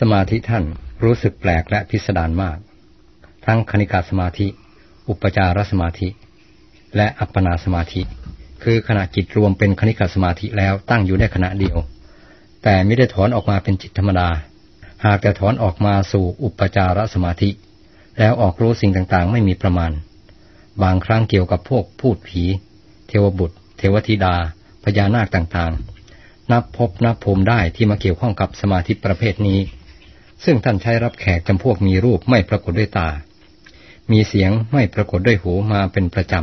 สมาธิท่านรู้สึกแปลกและพิสดารมาก ทั้งคณิกาสมาธิ อุปจารสมาธิ และอัปปนาสมาธิ คือขณะจิตรวมเป็นคณิกาสมาธิแล้วตั้งอยู่ได้ขณะเดียว แต่ไม่ได้ถอนออกมาเป็นจิตธรรมดา หากแต่ถอนออกมาสู่อุปจารสมาธิ แล้วออกรู้สิ่งต่างๆ ไม่มีประมาณ บางครั้งเกี่ยวกับพวกพูดผี เทวบุตร เทวธิดา พญานาคต่างๆ นับพบนับภูมิได้ที่มาเกี่ยวข้องกับสมาธิประเภทนี้ ซึ่งท่านใช้รับแขกจำพวกมีรูปไม่ปรากฏด้วยตา มีเสียงไม่ปรากฏด้วยหูมาเป็นประจ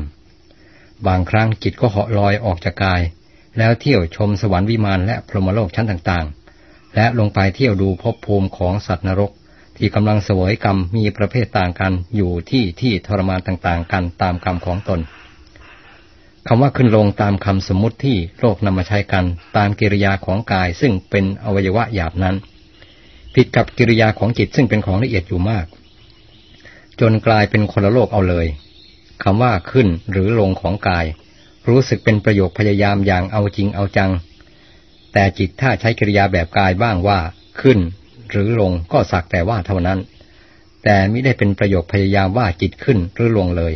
ำ บางครั้งจิตก็เหาะลอยออกจากกาย แล้วเที่ยวชมสวรรค์วิมานและพรหมโลกชั้นต่างๆ และลงไปเที่ยวดูภพภูมิของสัตว์นรก ที่กำลังเสวยกรรมมีประเภทต่างกันอยู่ที่ที่ทรมานต่างๆ กันตามกรรมของตนคำว่าขึ้นลงตามคำสมมติที่โลกนำมาใช้กัน ตามกิริยาของกายซึ่งเป็นอวัยวะหยาบนั้น ผิดกับกิริยาของจิตซึ่งเป็นของละเอียดอยู่มาก จนกลายเป็นคนละโลกเอาเลยคำว่าขึ้นหรือลงของกาย รู้สึกเป็นประโยคพยายามอย่างเอาจริงเอาจัง แต่จิตถ้าใช้กิริยาแบบกายบ้างว่า ขึ้น หรือลงก็สักแต่ว่าเท่านั้น แต่ไม่ได้เป็นประโยคพยายามว่าจิตขึ้นหรือลงเลย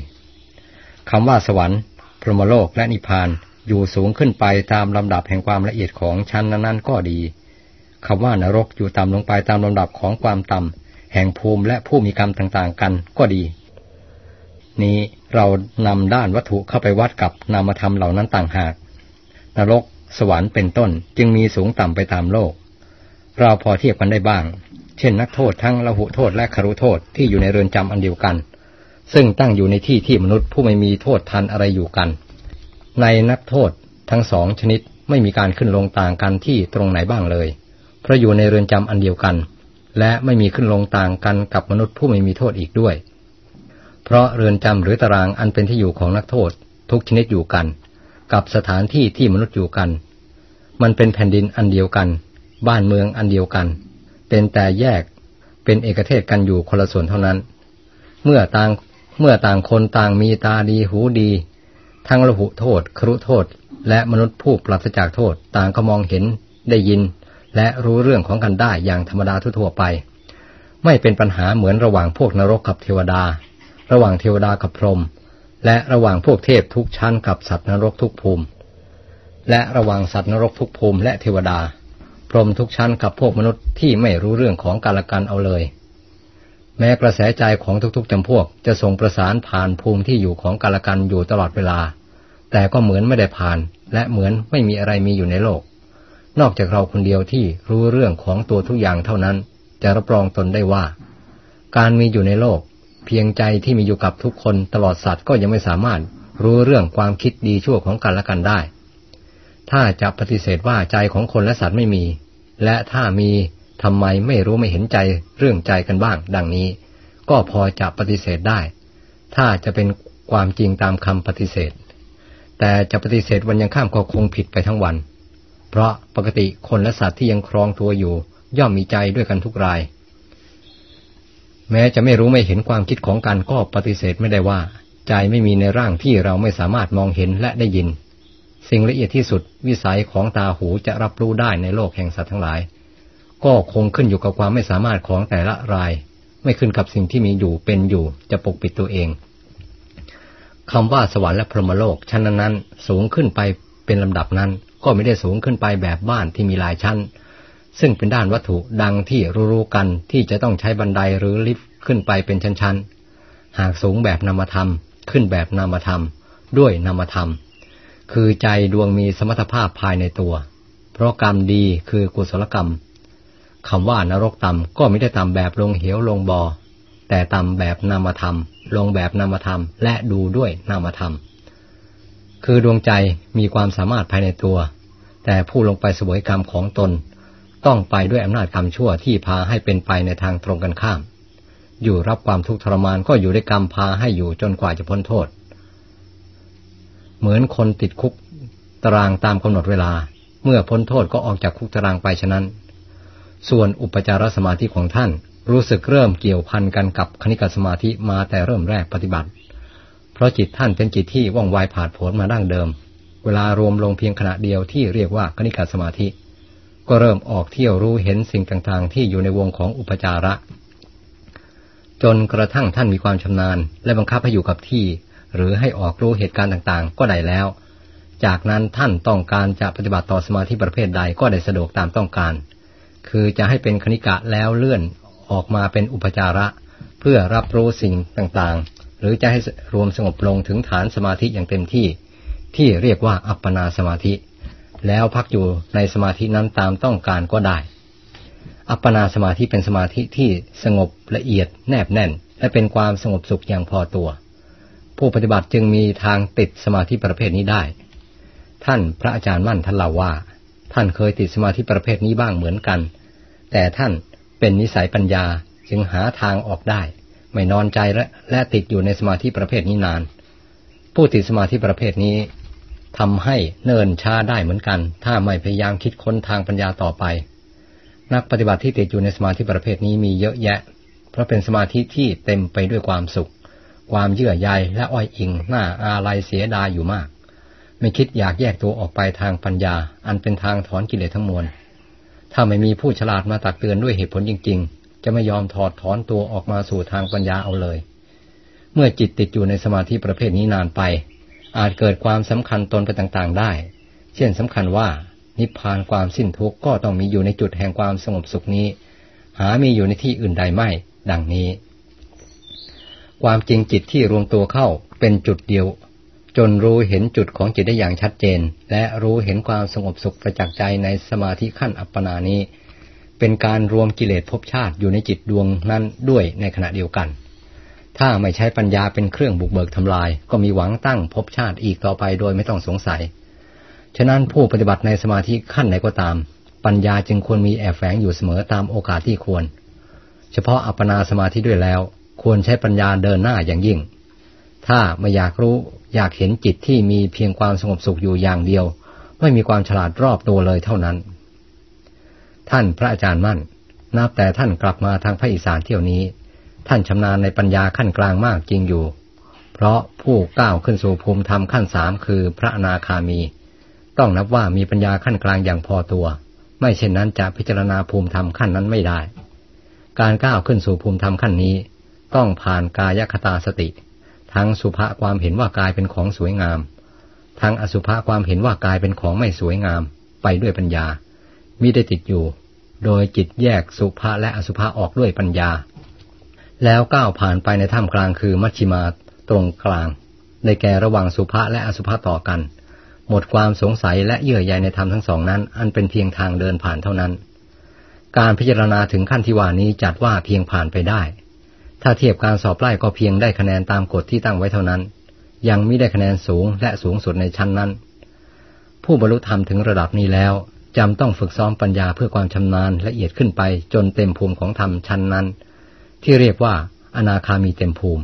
คำว่าสวรรค์พรหมโลกและนิพพานอยู่สูงขึ้นไปตามลำดับแห่งความละเอียดของชั้นนั้นๆก็ดี คำว่านรกอยู่ต่ำลงไปตามลำดับของความต่ำแห่งภูมิและผู้มีกรรมต่างๆกันก็ดี นี้เรานำด้านวัตถุเข้าไปวัดกับนามธรรมเหล่านั้นต่างหาก นรก สวรรค์เป็นต้นจึงมีสูงต่ำไปตามโลก เราพอเทียบกันได้บ้าง เช่นนักโทษทั้งละหุโทษและคารุโทษที่อยู่ในเรือนจำอันเดียวกัน ซึ่งตั้งอยู่ในที่ที่มนุษย์ผู้ไม่มีโทษทันอะไรอยู่กัน ในนักโทษทั้งสองชนิดไม่มีการขึ้นลงต่างกันที่ตรงไหนบ้างเลย เพราะอยู่ในเรือนจำอันเดียวกัน และไม่มีขึ้นลงต่างกันกับมนุษย์ผู้ไม่มีโทษอีกด้วย เพราะเรือนจำหรือตารางอันเป็นที่อยู่ของนักโทษ ทุกชนิดอยู่กัน กับสถานที่ที่มนุษย์อยู่กัน มันเป็นแผ่นดินอันเดียวกัน บ้านเมืองอันเดียวกัน เป็นแต่แยกเป็นเอกเทศกันอยู่คนละส่วนเท่านั้น เมื่อต่างเมื่อต่างคนต่างมีตาดีหูดี ทั้งระหุโทษ ครุโทษ และมนุษย์ผู้ปราศจากโทษ ต่างก็มองเห็นได้ยิน และรู้เรื่องของกันได้อย่างธรรมดาทั่วไป ไม่เป็นปัญหาเหมือนระหว่างพวกนรกกับเทวดา ระหว่างเทวดากับพรหมและระหว่างพวกเทพทุกชั้นกับสัตว์นรกทุกภูมิ และระหว่างสัตว์นรกทุกภูมิ และเทวดา พรหมทุกชั้นกับพวกมนุษย์ที่ไม่รู้เรื่องของการละกันเอาเลย แม้กระแสใจของทุกๆจำพวกจะส่งประสานผ่านภูมิที่อยู่ของการละกันอยู่ตลอดเวลา แต่ก็เหมือนไม่ได้ผ่าน และเหมือนไม่มีอะไรมีอยู่ในโลก นอกจากเราคนเดียวที่รู้เรื่องของตัวทุกอย่างเท่านั้น จะรับรองตนได้ว่า การมีอยู่ในโลก เพียงใจที่มีอยู่กับทุกคนตลอดสัตว์ก็ยังไม่สามารถรู้เรื่องความคิดดีชั่วของกันและกันได้ ถ้าจะปฏิเสธว่าใจของคนและสัตว์ไม่มี และถ้ามีทำไมไม่รู้ไม่เห็นใจเรื่องใจกันบ้าง ดังนี้ ก็พอจะปฏิเสธได้ ถ้าจะเป็นความจริงตามคำปฏิเสธ แต่จะปฏิเสธวันยังข้ามก็คงผิดไปทั้งวัน เพราะปกติคนและสัตว์ที่ยังครองตัวอยู่ ย่อมมีใจด้วยกันทุกราย แม้จะไม่รู้ไม่เห็นความคิดของกันก็ปฏิเสธไม่ได้ว่า ใจไม่มีในร่างที่เราไม่สามารถมองเห็นและได้ยิน สิ่งละเอียดที่สุดวิสัยของตาหูจะรับรู้ได้ในโลกแห่งสัตว์ทั้งหลาย ก็คงขึ้นอยู่กับความไม่สามารถของแต่ละราย ไม่ขึ้นกับสิ่งที่มีอยู่เป็นอยู่จะปกปิดตัวเองคำว่าสวรรค์และพรหมโลกชั้นนั้นสูงขึ้นไปเป็นลำดับนั้น ก็ไม่ได้สูงขึ้นไปแบบบ้านที่มีหลายชั้น ซึ่งเป็นด้านวัตถุดังที่รู้ๆกันที่จะต้องใช้บันไดหรือลิฟต์ขึ้นไปเป็นชั้นๆ หากสูงแบบนามธรรม ขึ้นแบบนามธรรม ด้วยนามธรรม คือใจดวงมีสมรรถภาพภายในตัว เพราะกรรมดีคือกุศลกรรมคำว่านรกต่ำก็ไม่ได้ต่ำแบบลงเหวลงบอ่อแต่ต่ำแบบนามธรรม ลงแบบนามธรรม และดูด้วยนามธรรม คือดวงใจมีความสามารถภายในตัว แต่ผู้ลงไปสวยกรรมของตน ต้องไปด้วยอำนาจกรรมชั่วที่พาให้เป็นไปในทางตรงกันข้าม อยู่รับความทุกข์ทรมานก็อยู่ด้วยกรรมพาให้อยู่จนกว่าจะพ้นโทษ เหมือนคนติดคุกตารางตามกำหนดเวลา เมื่อพ้นโทษก็ออกจากคุกตารางไปฉะนั้น ส่วนอุปจารสมาธิของท่านรู้สึกเริ่มเกี่ยวพันกันกับคณิกสมาธิมาแต่เริ่มแรกปฏิบัติ เพราะจิตท่านเป็นจิตที่ว่องไวผาดโผนมาดั้งเดิม เวลารวมลงเพียงขณะเดียวที่เรียกว่าคณิกาสมาธิ ก็เริ่มออกเที่ยวรู้เห็นสิ่งต่างๆ ที่อยู่ในวงของอุปจาระ จนกระทั่งท่านมีความชำนาญ และบังคับให้อยู่กับที่ หรือให้ออกรู้เหตุการณ์ต่างๆ ก็ได้แล้ว จากนั้นท่านต้องการจะปฏิบัติต่อสมาธิประเภทใดก็ได้สะดวกตามต้องการ คือจะให้เป็นคณิกะแล้วเลื่อนออกมาเป็นอุปจาระ เพื่อรับรู้สิ่งต่างๆ หรือจะให้รวมสงบลงถึงฐานสมาธิอย่างเต็มที่ ที่เรียกว่าอัปปนาสมาธิ แล้วพักอยู่ในสมาธินั้นตามต้องการก็ได้ อัปปนาสมาธิเป็นสมาธิที่สงบละเอียดแนบแน่น และเป็นความสงบสุขอย่างพอตัว ผู้ปฏิบัติจึงมีทางติดสมาธิประเภทนี้ได้ ท่านพระอาจารย์มั่นท่านเล่าว่า ท่านเคยติดสมาธิประเภทนี้บ้างเหมือนกัน แต่ท่านเป็นนิสัยปัญญาจึงหาทางออกได้ ไม่นอนใจและและติดอยู่ในสมาธิประเภทนี้นาน ผู้ติดสมาธิประเภทนี้ทำให้เนินช้าได้เหมือนกัน ถ้าไม่พยายามคิดค้นทางปัญญาต่อไป นักปฏิบัติที่ติดอยู่ในสมาธิประเภทนี้มีเยอะแยะ เพราะเป็นสมาธิที่เต็มไปด้วยความสุข ความเยื่อใยและอ้อยอิงหน้าอาลัยเสียดายอยู่มาก ไม่คิดอยากแยกตัวออกไปทางปัญญา อันเป็นทางถอนกิเลสทั้งมวลถ้าไม่มีผู้ฉลาดมาตักเตือนด้วยเหตุผลจริง ๆ จะไม่ยอมถอดถอนตัวออกมาสู่ทางปัญญาเอาเลย เมื่อจิตติดอยู่ในสมาธิประเภทนี้นานไป อาจเกิดความสำคัญตนไปต่างๆ ได้ เช่นสำคัญว่านิพพานความสิ้นทุกข์ก็ต้องมีอยู่ในจุดแห่งความสงบสุขนี้ หามีอยู่ในที่อื่นใดไม่ ดังนี้ ความจริงจิตที่รวมตัวเข้าเป็นจุดเดียว จนรู้เห็นจุดของจิตได้อย่างชัดเจน และรู้เห็นความสงบสุขประจักษ์ใจในสมาธิขั้นอัปปนานี้ เป็นการรวมกิเลสภพชาติอยู่ในจิตดวงนั้นด้วยในขณะเดียวกัน ถ้าไม่ใช้ปัญญาเป็นเครื่องบุกเบิกทำลาย ก็มีหวังตั้งภพชาติอีกต่อไปโดยไม่ต้องสงสัย ฉะนั้นผู้ปฏิบัติในสมาธิขั้นไหนก็ตาม ปัญญาจึงควรมีแอบแฝงอยู่เสมอตามโอกาสที่ควร เฉพาะอัปปนาสมาธิด้วยแล้ว ควรใช้ปัญญาเดินหน้าอย่างยิ่ง ถ้าไม่อยากรู้อยากเห็นจิตที่มีเพียงความสงบสุขอยู่อย่างเดียว ไม่มีความฉลาดรอบตัวเลยเท่านั้น ท่านพระอาจารย์มั่น นับแต่ท่านกลับมาทางภาคอีสานเที่ยวนี้ ท่านชำนาญในปัญญาขั้นกลางมากจริงอยู่ เพราะผู้ก้าวขึ้นสู่ภูมิธรรมขั้นสามคือพระอนาคามี ต้องนับว่ามีปัญญาขั้นกลางอย่างพอตัว ไม่เช่นนั้นจะพิจารณาภูมิธรรมขั้นนั้นไม่ได้ การก้าวขึ้นสู่ภูมิธรรมขั้นนี้ ต้องผ่านกายคตาสติ ทั้งสุภาความเห็นว่ากายเป็นของสวยงาม ทั้งอสุภาความเห็นว่ากายเป็นของไม่สวยงาม ไปด้วยปัญญามิได้ติดอยู่ โดยจิตแยกสุภาและอสุภาออกด้วยปัญญา แล้วก้าวผ่านไปในถ้ำกลางคือมัชชิมาตรงกลางในแก่ระหว่างสุภะและอสุภะต่อกัน หมดความสงสัยและเยื่อใยในธรรมทั้งสองนั้น อันเป็นเพียงทางเดินผ่านเท่านั้น การพิจารณาถึงขั้นที่ว่านี้จัดว่าเพียงผ่านไปได้ ถ้าเทียบการสอบไล่ก็เพียงได้คะแนนตามกฎที่ตั้งไว้เท่านั้น ยังไม่ได้คะแนนสูงและสูงสุดในชั้นนั้น ผู้บรรลุธรรมถึงระดับนี้แล้วจำต้องฝึกซ้อมปัญญาเพื่อความชำนาญละเอียดขึ้นไปจนเต็มภูมิของธรรมชั้นนั้น ที่เรียกว่าอนาคามีเต็มภูมิ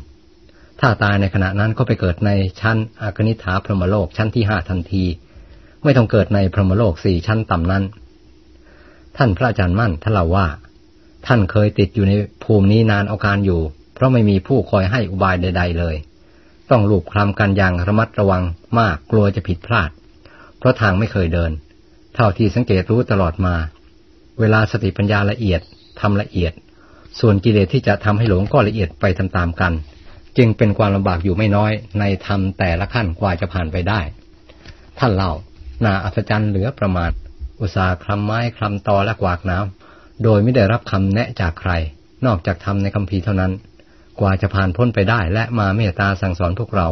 ถ้าตายในขณะนั้นก็ไปเกิดในชั้นอากนิฐาพรหมโลกชั้นที่ห้าทันที ไม่ต้องเกิดในพรหมโลกสี่ชั้นต่ำนั้น ท่านพระอาจารย์มั่นท่านเล่าว่า ท่านเคยติดอยู่ในภูมินี้นานเอาการอยู่ เพราะไม่มีผู้คอยให้อุบายใด ๆ เลย ต้องลูบคลำกันอย่างระมัดระวังมากกลัวจะผิดพลาด เพราะทางไม่เคยเดิน เท่าที่สังเกตรู้ตลอดมา เวลาสติปัญญาละเอียดทำละเอียด ส่วนกิเลสที่จะทำให้หลงก็ละเอียดไปตามๆกัน จึงเป็นความลำบากอยู่ไม่น้อย ในธรรมแต่ละขั้นกว่าจะผ่านไปได้ ท่านเล่านาอัศจรรย์เหลือประมาณ อุตสาห์คลำไม้คลำตอและกวากน้ำโดยไม่ได้รับคำแนะจากใคร นอกจากทำในคำพีเท่านั้น กว่าจะผ่านพ้นไปได้ และมาเมตตาสั่งสอนพวกเรา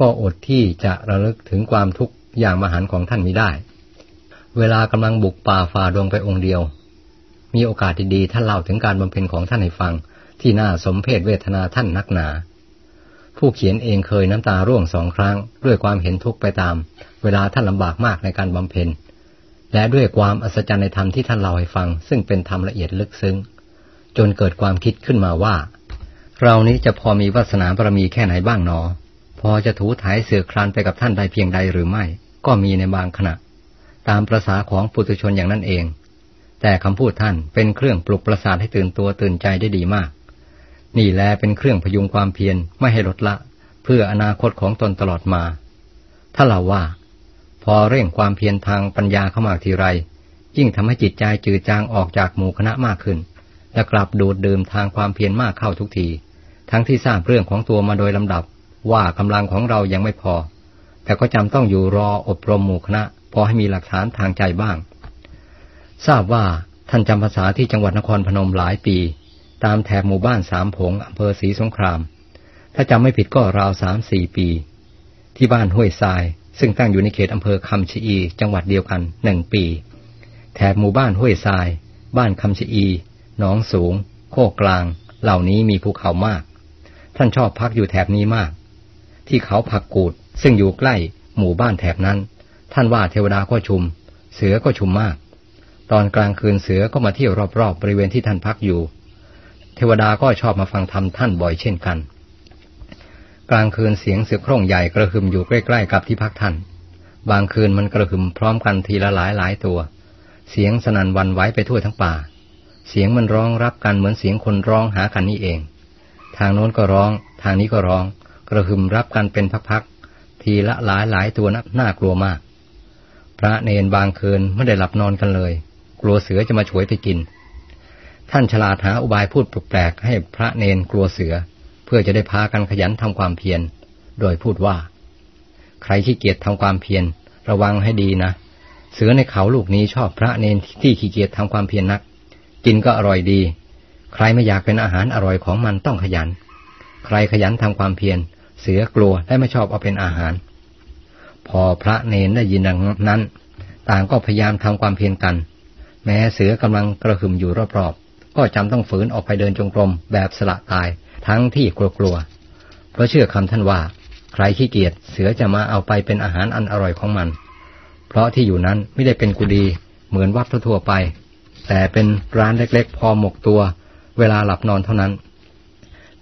ก็อดที่จะระลึกถึงความทุกข์อย่างมหันของท่านมิได้ เวลากำลังบุกป่าฝ่าดงไปองค์เดียว มีโอกาสดีๆท่านเล่าถึงการบำเพ็ญของท่านให้ฟัง ที่น่าสมเพศเวทนาท่านนักหนา ผู้เขียนเองเคยน้ำตาร่วงสองครั้ง ด้วยความเห็นทุกข์ไปตาม เวลาท่านลำบากมากในการบำเพ็ญและด้วยความอัศจรรย์ในธรรมที่ท่านเล่าให้ฟัง ซึ่งเป็นธรรมละเอียดลึกซึ้ง จนเกิดความคิดขึ้นมาว่า เรานี้จะพอมีวาสนาบารมีแค่ไหนบ้างหนอ พอจะถูถ่ายเสือคลานไปกับท่านได้เพียงใดหรือไม่ ก็มีในบางขณะ ตามประษาของปุถุชนอย่างนั้นเอง แต่คำพูดท่านเป็นเครื่องปลุกประสาทให้ตื่นตัวตื่นใจได้ดีมาก นี่แลเป็นเครื่องพยุงความเพียรไม่ให้ลดละ เพื่ออนาคตของตนตลอดมา ถ้าเราว่า พอเร่งความเพียรทางปัญญาเข้ามาทีไร ยิ่งทำให้จิตใจจืดจางออกจากหมู่คณะมากขึ้น และกลับดูดดื่มทางความเพียรมากเข้าทุกที ทั้งที่ทราบเรื่องของตัวมาโดยลำดับ ว่ากำลังของเรายังไม่พอ แต่ก็จำต้องอยู่รออบรมหมู่คณะ พอให้มีหลักฐานทางใจบ้าง ทราบว่าท่านจำภาษาที่จังหวัดนครพนมหลายปี ตามแถบหมู่บ้านสามผงอำเภอศรีสงคราม ถ้าจำไม่ผิดก็ราวสามสี่ปี ที่บ้านห้วยทราย ซึ่งตั้งอยู่ในเขตอำเภอคำชะอี จังหวัดเดียวกันหนึ่งปี แถบหมู่บ้านห้วยทราย บ้านคำชะอีหนองสูง โคกกลาง เหล่านี้มีภูเขามาก ท่านชอบพักอยู่แถบนี้มาก ที่เขาผักกูดซึ่งอยู่ใกล้หมู่บ้านแถบนั้น ท่านว่าเทวดาก็ชุม เสือก็ชุมมาก ตอนกลางคืนเสือก็มาเที่ยวรอบๆบริเวณที่ท่านพักอยู่ เทวดาก็ชอบมาฟังธรรมท่านบ่อยเช่นกัน กลางคืนเสียงเสือโคร่งใหญ่กระหึ่มอยู่ใกล้ๆกับที่พักท่าน บางคืนมันกระหึ่มพร้อมกันทีละหลายหลายตัว เสียงสนั่นวันไหวไปทั่วทั้งป่า เสียงมันร้องรับกันเหมือนเสียงคนร้องหากันนี่เอง ทางโน้นก็ร้อง ทางนี้ก็ร้อง กระหึ่มรับกันเป็นพักๆ ทีละหลายหลายตัวนับน่ากลัวมาก พระเนนบางคืนไม่ได้หลับนอนกันเลย กลัวเสือจะมาฉวยไปกิน ท่านฉลาดหาอุบายพูดแปลกๆให้พระเนนกลัวเสือ เพื่อจะได้พากันขยันทำความเพียร โดยพูดว่า ใครขี้เกียจทำความเพียรระวังให้ดีนะ เสือในเขาลูกนี้ชอบพระเนนที่ขี้เกียจทำความเพียรนัก กินก็อร่อยดี ใครไม่อยากเป็นอาหารอร่อยของมันต้องขยัน ใครขยันทำความเพียรเสือกลัวและไม่ชอบเอาเป็นอาหาร พอพระเนนได้ยินดังนั้น ต่างก็พยายามทำความเพียรกัน แม้เสือกำลังกระหึ่มอยู่รอบๆ ก็จำต้องฝืนออกไปเดินจงกรมแบบสละตายทั้งที่กลัวๆ เพราะเชื่อคำท่านว่า ใครขี้เกียจเสือจะมาเอาไปเป็นอาหารอันอร่อยของมัน เพราะที่อยู่นั้นไม่ได้เป็นกุดีเหมือนวัดทั่วไป แต่เป็นร้านเล็กๆ พอหมกตัว เวลาหลับนอนเท่านั้น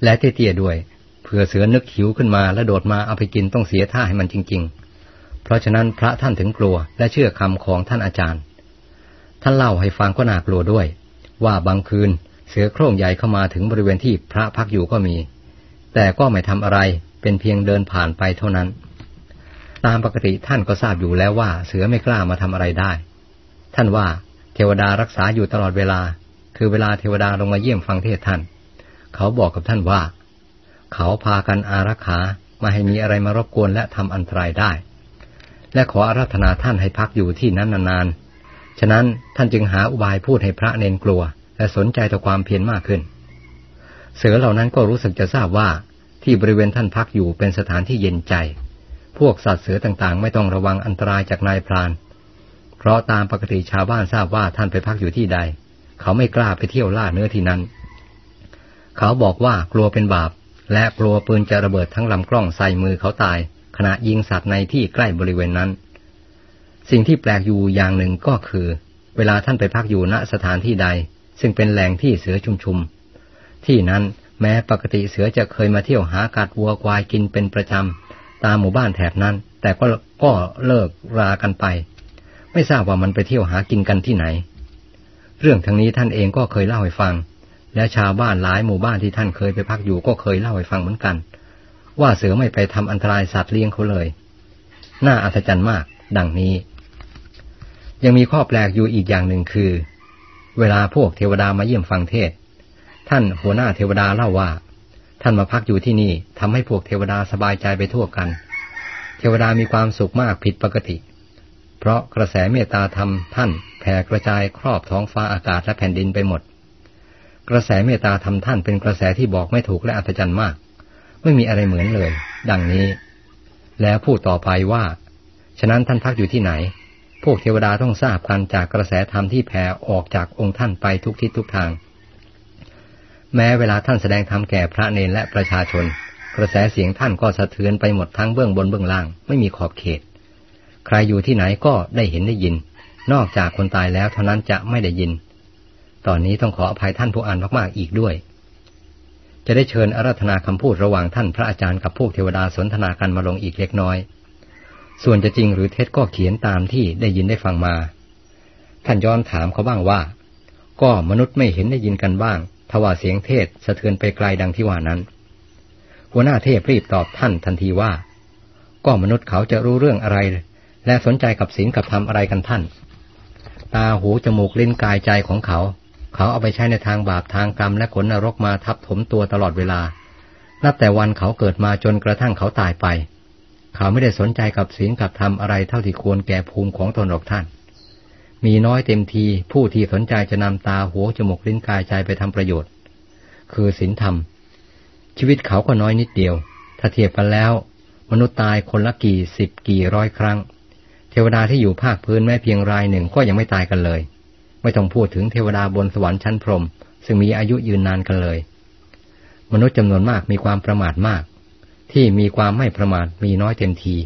และเตี้ยๆด้วยเผื่อเสือนึกหิวขึ้นมาและโดดมาเอาไปกินต้องเสียท่าให้มันจริง ๆ เพราะฉะนั้นพระท่านถึงกลัวและเชื่อคำของท่านอาจารย์ ท่านเล่าให้ฟังก็น่ากลัวด้วย ว่าบางคืนเสือโคร่งใหญ่เข้ามาถึงบริเวณที่พระพักอยู่ก็มี แต่ก็ไม่ทำอะไรเป็นเพียงเดินผ่านไปเท่านั้น ตามปกติท่านก็ทราบอยู่แล้วว่าเสือไม่กล้ามาทำอะไรได้ ท่านว่าเทวดารักษาอยู่ตลอดเวลา คือเวลาเทวดาลงมาเยี่ยมฟังเทศท่าน เขาบอกกับท่านว่า เขาพากันอารักขามาให้มีอะไรมารบกวนและทำอันตรายได้ และขออาราธนาท่านให้พักอยู่ที่นั้นนาน ฉะนั้นท่านจึงหาอุบายพูดให้พระเนนกลัว และสนใจต่อความเพียรมากขึ้น เสือเหล่านั้นก็รู้สึกจะทราบว่าที่บริเวณท่านพักอยู่เป็นสถานที่เย็นใจ พวกสัตว์เสือต่างๆ ไม่ต้องระวังอันตรายจากนายพราน เพราะตามปกติชาวบ้านทราบว่าท่านไปพักอยู่ที่ใด เขาไม่กล้าไปเที่ยวล่าเนื้อที่นั้น เขาบอกว่ากลัวเป็นบาป และกลัวปืนจะระเบิดทั้งลำกล้องใส่มือเขาตาย ขณะยิงสัตว์ในที่ใกล้บริเวณนั้น สิ่งที่แปลกอยู่อย่างหนึ่งก็คือ เวลาท่านไปพักอยู่ณสถานที่ใด ซึ่งเป็นแหล่งที่เสือชุมชุม ที่นั้นแม้ปกติเสือจะเคยมาเที่ยวหากัดวัวควายกินเป็นประจำตามหมู่บ้านแถบนั้น แต่ก็ก็เลิกรากันไป ไม่ทราบว่ามันไปเที่ยวหากินกันที่ไหน เรื่องทั้งนี้ท่านเองก็เคยเล่าให้ฟัง และชาวบ้านหลายหมู่บ้านที่ท่านเคยไปพักอยู่ก็เคยเล่าให้ฟังเหมือนกัน ว่าเสือไม่ไปทำอันตรายสัตว์เลี้ยงเขาเลย น่าอัศจรรย์มาก ดังนี้ ยังมีข้อแปลกอยู่อีกอย่างหนึ่งคือ เวลาพวกเทวดามาเยี่ยมฟังเทศ ท่านหัวหน้าเทวดาเล่าว่า ท่านมาพักอยู่ที่นี่ทำให้พวกเทวดาสบายใจไปทั่วกัน เทวดามีความสุขมากผิดปกติ เพราะกระแสเมตตาธรรมท่านแผ่กระจายครอบท้องฟ้าอากาศและแผ่นดินไปหมด กระแสเมตตาธรรมท่านเป็นกระแสที่บอกไม่ถูกและอัศจรรย์มาก ไม่มีอะไรเหมือนเลย ดังนี้ แล้วพูดต่อไปว่า ฉะนั้นท่านพักอยู่ที่ไหน พวกเทวดาต้องทราบกันจากกระแสธรรมที่แผ่ออกจากองค์ท่านไปทุกทิศทุกทาง แม้เวลาท่านแสดงธรรมแก่พระเนรและประชาชน กระแสเสียงท่านก็สะเทือนไปหมดทั้งเบื้องบนเบื้องล่าง ไม่มีขอบเขต ใครอยู่ที่ไหนก็ได้เห็นได้ยิน นอกจากคนตายแล้วเท่านั้นจะไม่ได้ยิน ตอนนี้ต้องขออภัยท่านผู้อ่านมากๆอีกด้วย จะได้เชิญอารัธนาคำพูดระหว่างท่านพระอาจารย์กับพวกเทวดาสนทนากันมาลงอีกเล็กน้อย ส่วนจะจริงหรือเท็จก็เขียนตามที่ได้ยินได้ฟังมา ท่านย้อนถามเขาบ้างว่า ก็มนุษย์ไม่เห็นได้ยินกันบ้างทว่าเสียงเทศสะเทือนไปไกลดังที่ว่านั้น หัวหน้าเทพรีบตอบท่านทันทีว่า ก็มนุษย์เขาจะรู้เรื่องอะไร และสนใจกับศีลกับธรรมอะไรกันท่าน ตาหูจมูกลิ้นกายใจของเขา เขาเอาไปใช้ในทางบาปทางกรรมและขนนรกมาทับถมตัวตลอดเวลา นับแต่วันเขาเกิดมาจนกระทั่งเขาตายไป เขาไม่ได้สนใจกับศีลกับธรรมอะไรเท่าที่ควรแก่ภูมิของตนหรอกท่าน มีน้อยเต็มทีผู้ที่สนใจจะนำตาหูจมูกลิ้นกายใจไปทำประโยชน์ คือศีลธรรม ชีวิตเขาก็น้อยนิดเดียว ถ้าเทียบกันแล้ว มนุษย์ตายคนละกี่สิบกี่ร้อยครั้ง เทวดาที่อยู่ภาคพื้นแม้เพียงรายหนึ่งก็ยังไม่ตายกันเลย ไม่ต้องพูดถึงเทวดาบนสวรรค์ชั้นพรหมซึ่งมีอายุยืนนานกันเลย มนุษย์จำนวนมากมีความประมาทมาก ที่มีความไม่ประมาทมีน้อยเต็มที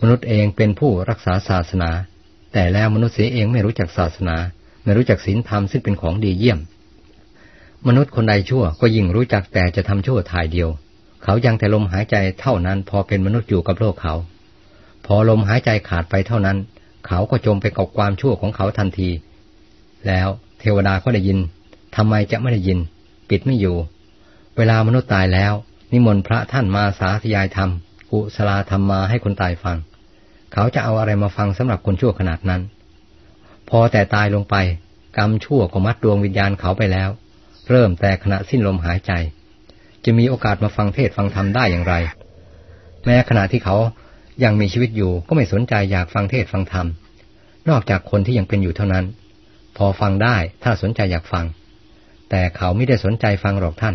มนุษย์เองเป็นผู้รักษาศาสนา แต่แล้วมนุษย์เสียเองไม่รู้จักศาสนา ไม่รู้จักศีลธรรมซึ่งเป็นของดีเยี่ยม มนุษย์คนใดชั่วก็ยิ่งรู้จักแต่จะทำชั่วทายเดียว เขายังแต่ลมหายใจเท่านั้นพอเป็นมนุษย์อยู่กับโลกเขา พอลมหายใจขาดไปเท่านั้น เขาก็จมไปกับความชั่วของเขาทันที แล้วเทวดาก็ได้ยินทำไมจะไม่ได้ยิน ปิดไม่อยู่ เวลามนุษย์ตายแล้ว นิมนต์พระท่านมาสาธยายธรรม กุศลธรรมมาให้คนตายฟัง เขาจะเอาอะไรมาฟังสำหรับคนชั่วขนาดนั้น พอแต่ตายลงไป กรรมชั่วก็มัดดวงวิญญาณเขาไปแล้ว เริ่มแต่ขณะสิ้นลมหายใจ จะมีโอกาสมาฟังเทศฟังธรรมได้อย่างไร แม้ขณะที่เขายังมีชีวิตอยู่ก็ไม่สนใจอยากฟังเทศฟังธรรม นอกจากคนที่ยังเป็นอยู่เท่านั้น พอฟังได้ถ้าสนใจอยากฟัง แต่เขาไม่ได้สนใจฟังหรอกท่าน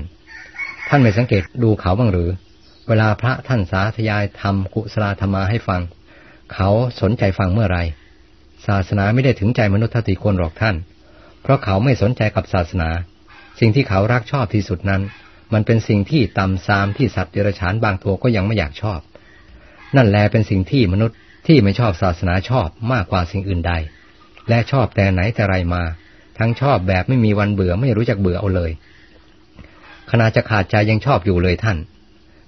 ท่านไม่สังเกตดูเขาบ้างหรือ เวลาพระท่านสาธยายธรรมกุศลธรรมาให้ฟัง เขาสนใจฟังเมื่อไร ศาสนาไม่ได้ถึงใจมนุษย์ทิคนหรอกท่าน เพราะเขาไม่สนใจกับศาสนา สิ่งที่เขารักชอบที่สุดนั้น มันเป็นสิ่งที่ต่ำซามที่สัตว์เดรัจฉานบางตัวก็ยังไม่อยากชอบ นั่นแลเป็นสิ่งที่มนุษย์ที่ไม่ชอบศาสนาชอบมากกว่าสิ่งอื่นใด และชอบแต่ไหนแต่ไรมา ทั้งชอบแบบไม่มีวันเบื่อไม่รู้จักเบื่อเอาเลย ขณะจะขาดใจยังชอบอยู่เลยท่าน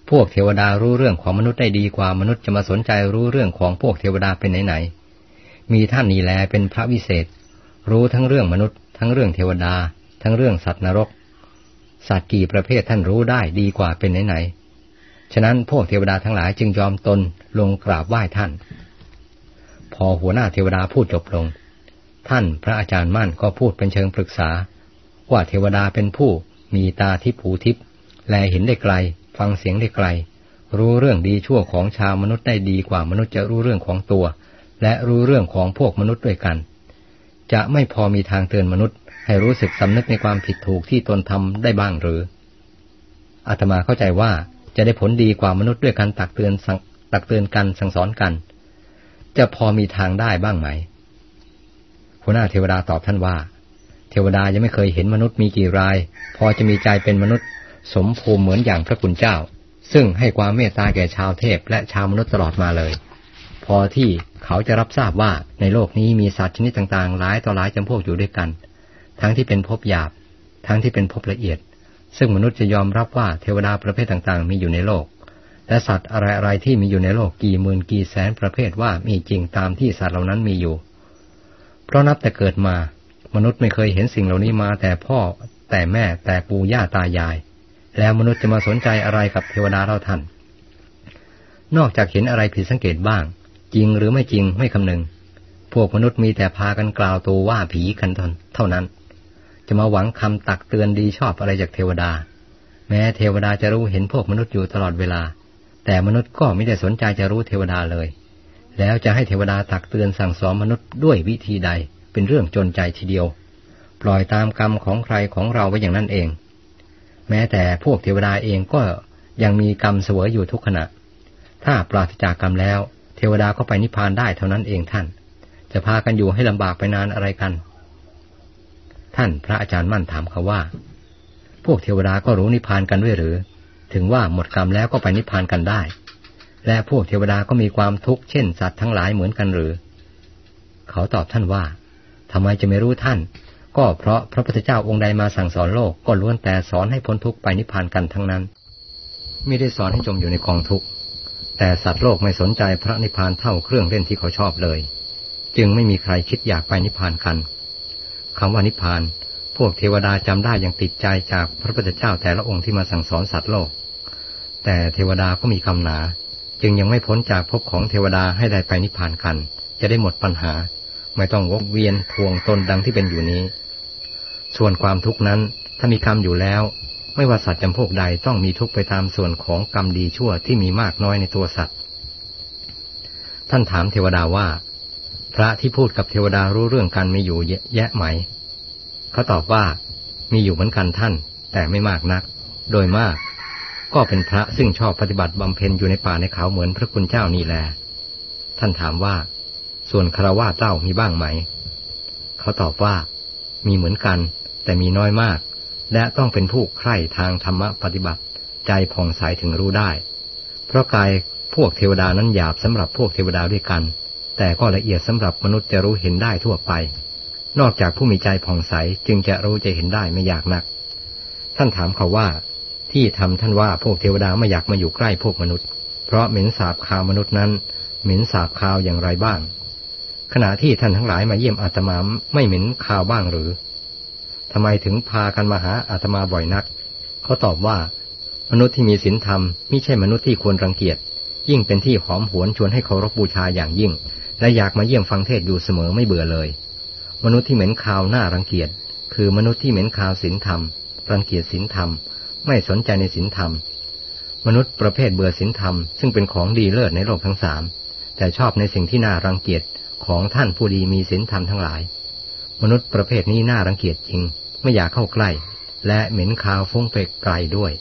พวกเทวดารู้เรื่องของมนุษย์ได้ดีกว่ามนุษย์จะมาสนใจรู้เรื่องของพวกเทวดาเป็นไหนๆมีท่านนีแลเป็นพระวิเศษ รู้ทั้งเรื่องมนุษย์ ทั้งเรื่องเทวดา ทั้งเรื่องสัตว์นรก สัตว์กี่ประเภทท่านรู้ได้ดีกว่าเป็นไหนๆฉะนั้นพวกเทวดาทั้งหลายจึงยอมตนลงกราบไหว้ท่าน พอหัวหน้าเทวดาพูดจบลง ท่านพระอาจารย์มั่นก็พูดเป็นเชิงปรึกษา ว่าเทวดาเป็นผู้ มีตาทิพหูทิพแลเห็นได้ไกล ฟังเสียงได้ไกล รู้เรื่องดีชั่วของชาวมนุษย์ได้ดีกว่ามนุษย์จะรู้เรื่องของตัว และรู้เรื่องของพวกมนุษย์ด้วยกัน จะไม่พอมีทางเตือนมนุษย์ ให้รู้สึกสำนึกในความผิดถูกที่ตนทำได้บ้างหรืออาตมาเข้าใจว่าจะได้ผลดีกว่ามนุษย์ด้วยการตักเตือนตักเตือนกันสั่งสอนกัน จะพอมีทางได้บ้างไหมหัวหน้าเทวดาตอบท่านว่า เทวดายังไม่เคยเห็นมนุษย์มีกี่ราย พอจะมีใจเป็นมนุษย์สมภูมิเหมือนอย่างพระคุณเจ้า ซึ่งให้ความเมตตาแก่ชาวเทพและชาวมนุษย์ตลอดมาเลย พอที่เขาจะรับทราบว่าในโลกนี้มีสัตว์ชนิดต่างๆ หลายต่อหลายจำพวกอยู่ด้วยกัน ทั้งที่เป็นภพหยาบ ทั้งที่เป็นภพละเอียด ซึ่งมนุษย์จะยอมรับว่าเทวดาประเภทต่างๆ มีอยู่ในโลก และสัตว์อะไรๆที่มีอยู่ในโลกกี่หมื่นกี่แสนประเภทว่ามีจริงตามที่สัตว์เหล่านั้นมีอยู่ เพราะนับแต่เกิดมา มนุษย์ไม่เคยเห็นสิ่งเหล่านี้มาแต่พ่อแต่แม่แต่ปู่ย่าตายาย แล้วมนุษย์จะมาสนใจอะไรกับเทวดาเราท่าน นอกจากเห็นอะไรผิดสังเกตบ้าง จริงหรือไม่จริงไม่คำนึง พวกมนุษย์มีแต่พากันกล่าวตัวว่าผีกันเท่านั้น จะมาหวังคำตักเตือนดีชอบอะไรจากเทวดา แม้เทวดาจะรู้เห็นพวกมนุษย์อยู่ตลอดเวลา แต่มนุษย์ก็ไม่ได้สนใจจะรู้เทวดาเลย แล้วจะให้เทวดาตักเตือนสั่งสอนมนุษย์ด้วยวิธีใด เป็นเรื่องจนใจทีเดียว ปล่อยตามกรรมของใครของเราไว้อย่างนั้นเอง แม้แต่พวกเทวดาเองก็ยังมีกรรมเสวยอยู่ทุกขณะ ถ้าปราศจากกรรมแล้ว เทวดาก็ไปนิพพานได้เท่านั้นเองท่าน จะพากันอยู่ให้ลำบากไปนานอะไรกัน ท่านพระอาจารย์มั่นถามเขาว่า พวกเทวดาก็รู้นิพพานกันด้วยหรือ ถึงว่าหมดกรรมแล้วก็ไปนิพพานกันได้ และพวกเทวดาก็มีความทุกข์เช่นสัตว์ทั้งหลายเหมือนกันหรือ เขาตอบท่านว่า ทำไมจะไม่รู้ท่าน ก็เพราะพระพุทธเจ้าองค์ใดมาสั่งสอนโลกก็ล้วนแต่สอนให้พ้นทุกข์ไปนิพพานกันทั้งนั้น ไม่ได้สอนให้จมอยู่ในกองทุกข์ แต่สัตว์โลกไม่สนใจพระนิพพานเท่าเครื่องเล่นที่เขาชอบเลย จึงไม่มีใครคิดอยากไปนิพพานกันคำว่านิพพาน พวกเทวดาจำได้อย่างติดใจจากพระพุทธเจ้าแต่ละองค์ที่มาสั่งสอนสัตว์โลก แต่เทวดาก็มีคำหนา จึงยังไม่พ้นจากภพของเทวดาให้ได้ไปนิพพานกัน จะได้หมดปัญหา ไม่ต้องวกเวียนทวงตนดังที่เป็นอยู่นี้ ส่วนความทุกข์นั้นถ้ามีกรรมอยู่แล้ว ไม่ว่าสัตว์จำพวกใดต้องมีทุกข์ไปตามส่วนของกรรมดีชั่วที่มีมากน้อยในตัวสัตว์ ท่านถามเทวดาว่า พระที่พูดกับเทวดารู้เรื่องกันมีอยู่แยะไหม เขาตอบว่า มีอยู่เหมือนกันท่าน แต่ไม่มากนัก โดยมาก ก็เป็นพระซึ่งชอบปฏิบัติบำเพ็ญอยู่ในป่าในเขาเหมือนพระคุณเจ้านี่แหละท่านถามว่า ส่วนคารวะเจ้ามีบ้างไหม เขาตอบว่า มีเหมือนกัน แต่มีน้อยมาก และต้องเป็นผู้ใคร่ทางธรรมปฏิบัติ ใจผ่องใสถึงรู้ได้ เพราะกายพวกเทวดานั้นหยาบสำหรับพวกเทวดาด้วยกัน แต่ก็ละเอียดสำหรับมนุษย์จะรู้เห็นได้ทั่วไป นอกจากผู้มีใจผ่องใสจึงจะรู้จะเห็นได้ไม่ยากนัก ท่านถามเขาว่า ที่ทำท่านว่าพวกเทวดาไม่อยากมาอยู่ใกล้พวกมนุษย์ เพราะเหม็นสาบคาวมนุษย์นั้นเหม็นสาบคาวอย่างไรบ้าง ขณะที่ท่านทั้งหลายมาเยี่ยมอาตมาไม่เหม็นข่าวบ้างหรือทำไมถึงพากันมาหาอาตมาบ่อยนัก เขาตอบว่า มนุษย์ที่มีศีลธรรมไม่ใช่มนุษย์ที่ควรรังเกียจ ยิ่งเป็นที่หอมหวนชวนให้เคารพบูชาอย่างยิ่ง และอยากมาเยี่ยมฟังเทศอยู่เสมอไม่เบื่อเลย มนุษย์ที่เหม็นข่าวน่ารังเกียจ คือมนุษย์ที่เหม็นข่าวศีลธรรม รังเกียจศีลธรรม ไม่สนใจในศีลธรรม มนุษย์ประเภทเบื่อศีลธรรม ซึ่งเป็นของดีเลิศในโลกทั้งสามแต่ชอบในสิ่งที่น่ารังเกียจ ของท่านผู้ดีมีศีลธรรมทั้งหลาย มนุษย์ประเภทนี้น่ารังเกียจจริง ไม่อยากเข้าใกล้ และเหม็นคาวฟุ้งไปไกลด้วย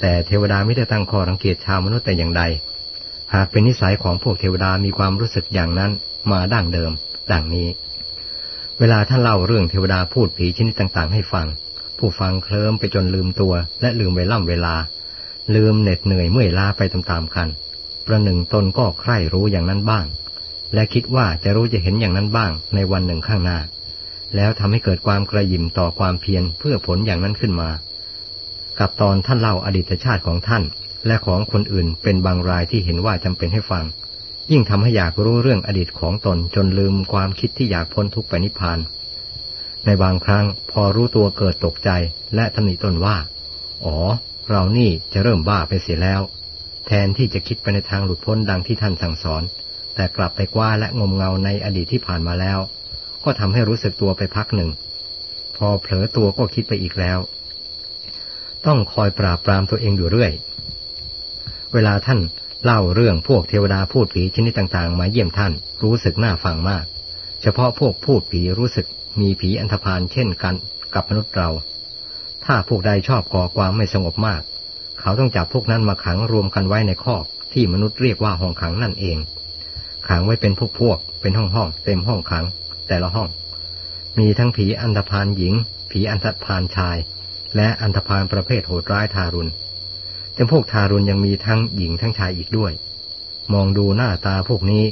แต่เทวดาไม่ได้ตั้งข้อรังเกียจชาวมนุษย์แต่อย่างใด หากเป็นนิสัยของพวกเทวดามีความรู้สึกอย่างนั้นมาดั้งเดิม ดังนี้ เวลาท่านเล่าเรื่องเทวดาพูดผีชนิดต่างๆ ให้ฟัง ผู้ฟังเคลิ้มไปจนลืมตัว และลืมเวล่ำเวลา ลืมเหน็ดเหนื่อยเมื่อยล้าไปตามๆกัน ประหนึ่งตนก็ใคร่รู้อย่างนั้นบ้าง และคิดว่าจะรู้จะเห็นอย่างนั้นบ้างในวันหนึ่งข้างหน้า แล้วทำให้เกิดความกระยิมต่อความเพียรเพื่อผลอย่างนั้นขึ้นมา กับตอนท่านเล่าอดีตชาติของท่าน และของคนอื่นเป็นบางรายที่เห็นว่าจำเป็นให้ฟัง ยิ่งทำให้อยากรู้เรื่องอดีตของตนจนลืมความคิดที่อยากพ้นทุกข์ไปนิพพาน ในบางครั้งพอรู้ตัวเกิดตกใจและทำหนิตนว่า อ๋อ เรานี่จะเริ่มบ้าไปเสียแล้ว แทนที่จะคิดไปในทางหลุดพ้นดังที่ท่านสั่งสอน แต่กลับไปกว้าและงมเงาในอดีตที่ผ่านมาแล้ว ก็ทำให้รู้สึกตัวไปพักหนึ่ง พอเผลอตัวก็คิดไปอีกแล้ว ต้องคอยปราบปรามตัวเองอยู่เรื่อย เวลาท่านเล่าเรื่องพวกเทวดาพูดผีชนิดต่างๆ มาเยี่ยมท่าน รู้สึกน่าฟังมาก เฉพาะพวกพูดผีรู้สึกมีผีอันธพาลเช่นกันกับมนุษย์เรา ถ้าพวกใดชอบก่อความไม่สงบมาก เขาต้องจับพวกนั้นมาขังรวมกันไว้ในคอกที่มนุษย์เรียกว่าห้องขังนั่นเอง ขังไว้เป็นพวกพวก เป็นห้องห้องเต็มห้องขัง แต่ละห้อง มีทั้งผีอันธพาลหญิง ผีอันธพาลชาย และอันธพาลประเภทโหดร้ายทารุณแต่พวกทารุณยังมีทั้งหญิงทั้งชายอีกด้วย มองดูหน้าตาพวกนี้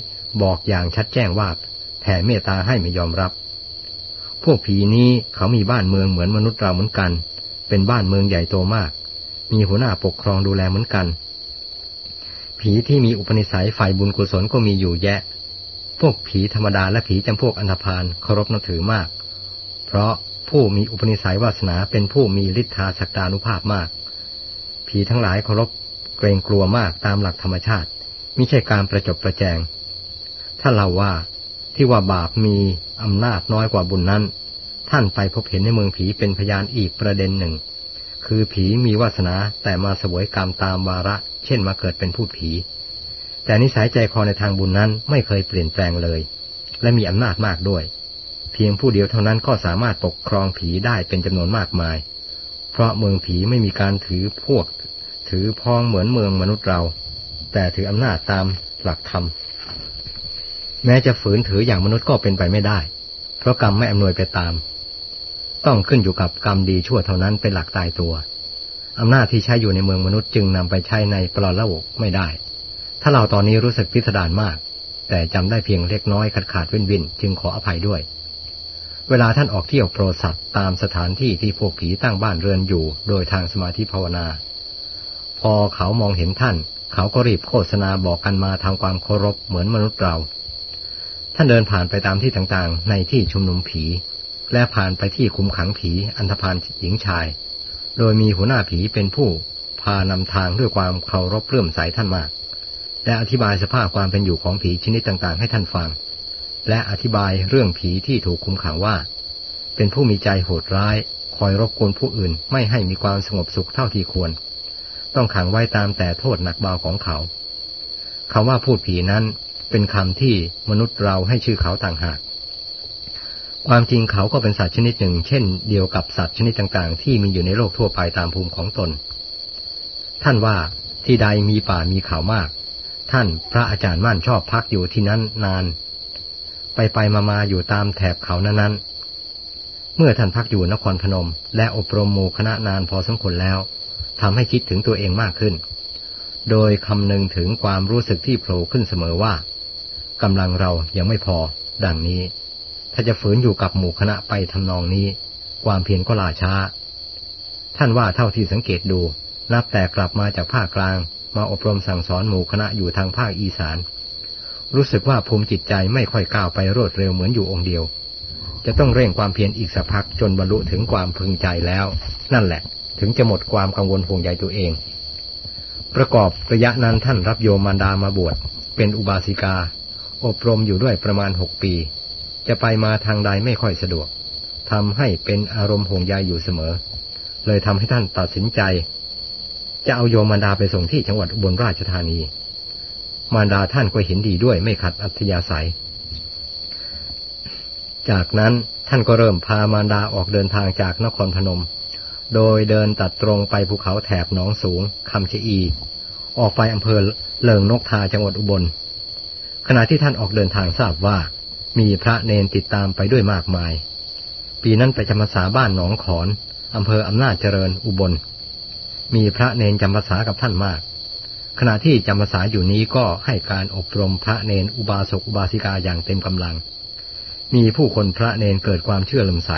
บอกอย่างชัดแจ้งว่าแผ่เมตตาให้ไม่ยอมรับ พวกผีนี้เขามีบ้านเมืองเหมือนมนุษย์เราเหมือนกัน เป็นบ้านเมืองใหญ่โตมาก มีหัวหน้าปกครองดูแลเหมือนกัน ผีที่มีอุปนิสัยฝ่ายบุญกุศลก็มีอยู่แยะ พวกผีธรรมดาและผีจำพวกอันธพาลเคารพนับถือมาก เพราะผู้มีอุปนิสัยวาสนาเป็นผู้มีฤทธาศักดานุภาพมาก ผีทั้งหลายเคารพเกรงกลัวมากตามหลักธรรมชาติมิใช่การประจบประแจง ถ้าเราว่าที่ว่าบาปมีอำนาจน้อยกว่าบุญนั้น ท่านไปพบเห็นในเมืองผีเป็นพยานอีกประเด็นหนึ่ง คือผีมีวาสนาแต่มาสวยกรรมตามวาระ เช่นมาเกิดเป็นผู้ผี แต่นิสัยใจคอในทางบุญนั้นไม่เคยเปลี่ยนแปลงเลย และมีอำนาจมากด้วย เพียงผู้เดียวเท่านั้นก็สามารถปกครองผีได้เป็นจำนวนมากมาย เพราะเมืองผีไม่มีการถือพวก ถือพองเหมือนเมืองมนุษย์เรา แต่ถืออำนาจตามหลักธรรมแม้จะฝืนถืออย่างมนุษย์ก็เป็นไปไม่ได้ เพราะกรรมไม่อำนวยไปตาม ต้องขึ้นอยู่กับกรรมดีชั่วเท่านั้นเป็นหลักตายตัว อำนาจที่ใช้อยู่ในเมืองมนุษย์จึงนำไปใช้ในปลอดละวกไม่ได้ ถ้าเราตอนนี้รู้สึกพิสดารมาก แต่จำได้เพียงเล็กน้อยขาดขาดวินวินจึงขออภัยด้วย เวลาท่านออกเที่ยวโปรสัตตามสถานที่ที่พวกผีตั้งบ้านเรือนอยู่ โดยทางสมาธิภาวนา พอเขามองเห็นท่าน เขาก็รีบโฆษณาบอกกันมาทางความเคารพเหมือนมนุษย์เรา ท่านเดินผ่านไปตามที่ต่างๆ ในที่ชุมนุมผี และผ่านไปที่คุมขังผีอันธพาลหญิงชาย โดยมีหัวหน้าผีเป็นผู้พานำทางด้วยความเคารพเลื่อมใสท่านมาก และอธิบายสภาพความเป็นอยู่ของผีชนิดต่างๆ ให้ท่านฟัง และอธิบายเรื่องผีที่ถูกคุมขังว่า เป็นผู้มีใจโหดร้าย คอยรบกวนผู้อื่นไม่ให้มีความสงบสุขเท่าที่ควร ต้องขังไว้ตามแต่โทษหนักเบาของเขาคำว่าพูดผีนั้นเป็นคำที่มนุษย์เราให้ชื่อเขาต่างหาก ความจริงเขาก็เป็นสัตว์ชนิดหนึ่ง เช่นเดียวกับสัตว์ชนิดต่างๆ ที่มีอยู่ในโลกทั่วไปตามภูมิของตน ท่านว่าที่ใดมีป่ามีเขามาก ท่านพระอาจารย์มั่นชอบพักอยู่ที่นั้นนาน ไปไปมามาอยู่ตามแถบเขานั้นๆ เมื่อท่านพักอยู่นครพนม และอบรมหมู่คณะนานพอสมควรแล้วทำให้คิดถึงตัวเองมากขึ้น โดยคำนึงถึงความรู้สึกที่โผล่ขึ้นเสมอว่ากำลังเรายังไม่พอ ดังนี้ ถ้าจะฝืนอยู่กับหมู่คณะไปทำนองนี้ ความเพียรก็ล่าช้า ท่านว่าเท่าที่สังเกตดู นับแต่กลับมาจากภาคกลาง มาอบรมสั่งสอนหมู่คณะอยู่ทางภาคอีสาน รู้สึกว่าภูมิจิตใจไม่ค่อยก้าวไปรวดเร็วเหมือนอยู่องค์เดียว จะต้องเร่งความเพียรอีกสักพักจนบรรลุถึงความพึงใจแล้ว นั่นแหละ ถึงจะหมดความกังวลห่วงใยตัวเอง ประกอบระยะนั้นท่านรับโยมมารดามาบวชเป็นอุบาสิกา อบรมอยู่ด้วยประมาณหกปี จะไปมาทางใดไม่ค่อยสะดวกทำให้เป็นอารมณ์ห่วงใยอยู่เสมอ เลยทำให้ท่านตัดสินใจ จะเอาโยมมารดาไปส่งที่จังหวัดอุบลราชธานี มารดาท่านก็เห็นดีด้วยไม่ขัดอัธยาศัย จากนั้นท่านก็เริ่มพามารดาออกเดินทางจากนครพนม โดยเดินตัดตรงไปภูเขาแถบหนองสูงคำเชอี ออกไปอำเภอเลิงนกทาจังหวัดอุบล ขณะที่ท่านออกเดินทางทราบว่า มีพระเนนติดตามไปด้วยมากมาย ปีนั้นไปจำพรรษาบ้านหนองขอนอำเภออำนาจเจริญอุบล มีพระเนนจำพรรษากับท่านมาก ขณะที่จำพรรษาอยู่นี้ก็ให้การอบรมพระเนนอุบาสกอุบาสิกาอย่างเต็มกำลัง มีผู้คนพระเนนเกิดความเชื่อลมใส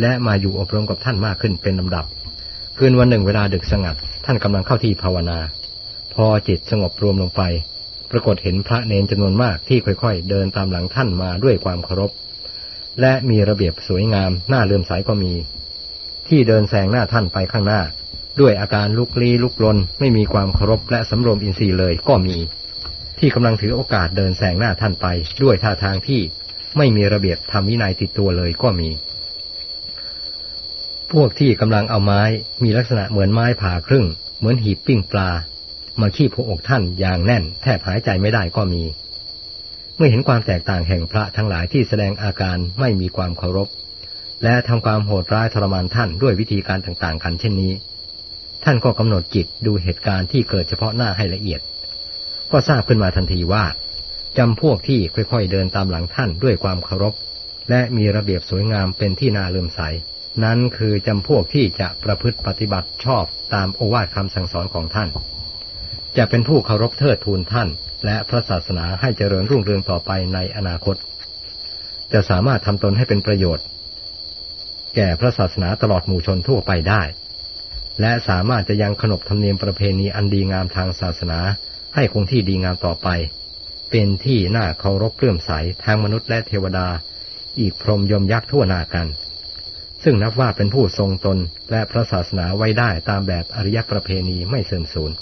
และมาอยู่อบรมกับท่านมากขึ้นเป็นลำดับ คืนวันหนึ่งเวลาดึกสงัด ท่านกำลังเข้าที่ภาวนา พอจิตสงบรวมลงไปป รากฏเห็นพระเนนจำนวนมากที่ค่อยๆ เดินตามหลังท่านมาด้วยความเคารพ และมีระเบียบสวยงามน้าเลื่อมใสก็มี ที่เดินแซงหน้าท่านไปข้างหน้า ด้วยอาการลุกลี้ลุกลน ไม่มีความเคารพและสำรวมอินทรีย์เลยก็มี ที่กำลังถือโอกาสเดินแซงหน้าท่านไป ด้วยท่าทางที่ไม่มีระเบียบทำวินัยติดตัวเลยก็มี พวกที่กำลังเอาไม้มีลักษณะเหมือนไม้ผ่าครึ่ง เหมือนหีบปิ้งปลา มาขี้พอกท่านอย่างแน่น แทบหายใจไม่ได้ก็มี เมื่อเห็นความแตกต่างแห่งพระทั้งหลายที่แสดงอาการไม่มีความเคารพ และทำความโหดร้ายทรมานท่านด้วยวิธีการต่างๆ กันเช่นนี้ ท่านก็กำหนดจิตดูเหตุการณ์ที่เกิดเฉพาะหน้าให้ละเอียด ก็ทราบขึ้นมาทันทีว่าจำพวกที่ค่อยๆเดินตามหลังท่านด้วยความเคารพ และมีระเบียบสวยงามเป็นที่น่าเลื่อมใส นั้นคือจำพวกที่จะประพฤติปฏิบัติชอบตามโอวาทคำสั่งสอนของท่าน จะเป็นผู้เคารพเทิดทูนท่าน และพระศาสนาให้เจริญรุ่งเรืองต่อไปในอนาคต จะสามารถทำตนให้เป็นประโยชน์ แก่พระศาสนาตลอดหมู่ชนทั่วไปได้ และสามารถจะยังขนบธรรมเนียมประเพณีอันดีงามทางศาสนา ให้คงที่ดีงามต่อไป เป็นที่น่าเคารพเลื่อมใสทางมนุษย์และเทวดา อีกพรหมยมยักษ์ทั่วนากันซึ่งนับว่าเป็นผู้ทรงตนและพระศาสนาไว้ได้ตามแบบอริยประเพณีไม่เสื่อมสูญ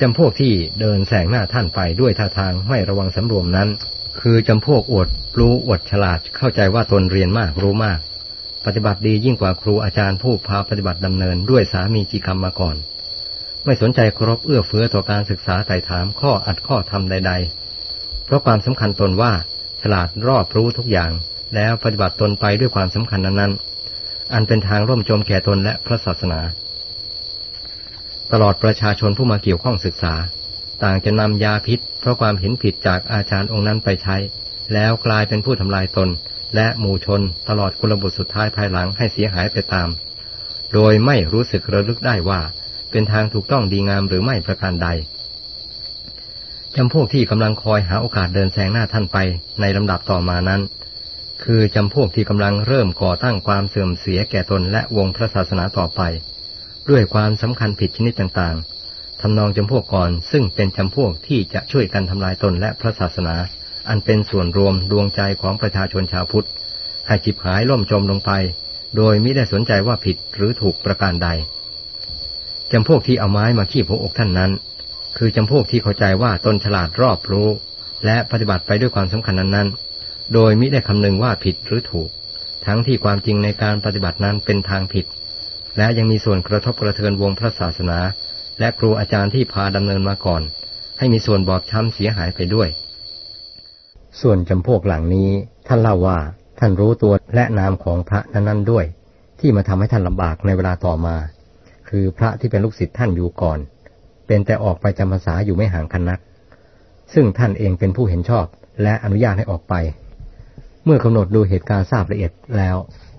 จำพวกที่เดินแสงหน้าท่านไปด้วยท่าทางไม่ระวังสำรวมนั้น คือจำพวกอวดรู้อวดฉลาดเข้าใจว่าตนเรียนมากรู้มาก ปฏิบัติดียิ่งกว่าครูอาจารย์ผู้พาปฏิบัติดำเนินด้วยสามีจีคำมาก่อน ไม่สนใจครบเอื้อเฟื้อต่อการศึกษาไต่ถามข้ออัดข้อทำใด ๆ เพราะความสำคัญตนว่าฉลาดรอบรู้ทุกอย่าง แล้วปฏิบัติตนไปด้วยความสำคัญนั้นๆอันเป็นทางร่มจมแก่ตนและพระศาสนา ตลอดประชาชนผู้มาเกี่ยวข้องศึกษา ต่างจะนำยาพิษ เพราะความเห็นผิดจากอาจารย์องค์นั้นไปใช้ แล้วกลายเป็นผู้ทำลายตน และหมู่ชนตลอดกุลบุตรสุดท้ายภายหลังให้เสียหายไปตาม โดยไม่รู้สึกระลึกได้ว่า เป็นทางถูกต้องดีงามหรือไม่ประการใดจำพวกที่กำลังคอยหาโอกาสเดินแซงหน้าท่านไปในลำดับต่อมานั้น คือจำพวกที่กำลังเริ่มก่อตั้งความเสื่อมเสียแก่ตนและวงพระศาสนาต่อไป ด้วยความสำคัญผิดชนิดต่างๆทำนองจำพวกก่อนซึ่งเป็นจำพวกที่จะช่วยกันทำลายตนและพระศาสนา อันเป็นส่วนรวมดวงใจของประชาชนชาวพุทธ ให้จิบหายล่มจมลงไป โดยไม่ได้สนใจว่าผิดหรือถูกประการใดจำพวกที่เอาไม้มาขี้หัวอกท่านนั้น คือจำพวกที่เข้าใจว่าตนฉลาดรอบรู้ และปฏิบัติไปด้วยความสำคัญนั้นๆ โดยมิได้คำนึงว่าผิดหรือถูก ทั้งที่ความจริงในการปฏิบัตินั้นเป็นทางผิด และยังมีส่วนกระทบกระเทือนวงพระศาสนา และครูอาจารย์ที่พาดำเนินมาก่อน ให้มีส่วนบอบช้ำเสียหายไปด้วย ส่วนจำพวกหลังนี้ ท่านเล่าว่าท่านรู้ตัวและนามของพระนั้นๆด้วย ที่มาทำให้ท่านลำบากในเวลาต่อมา คือพระที่เป็นลูกศิษย์ท่านอยู่ก่อน เป็นแต่ออกไปจำพรรษาอยู่ไม่ห่างกันนัก ซึ่งท่านเองเป็นผู้เห็นชอบและอนุญาตให้ออกไป เมื่อกำหนดดูเหตุการณ์ทราบละเอียดแล้ว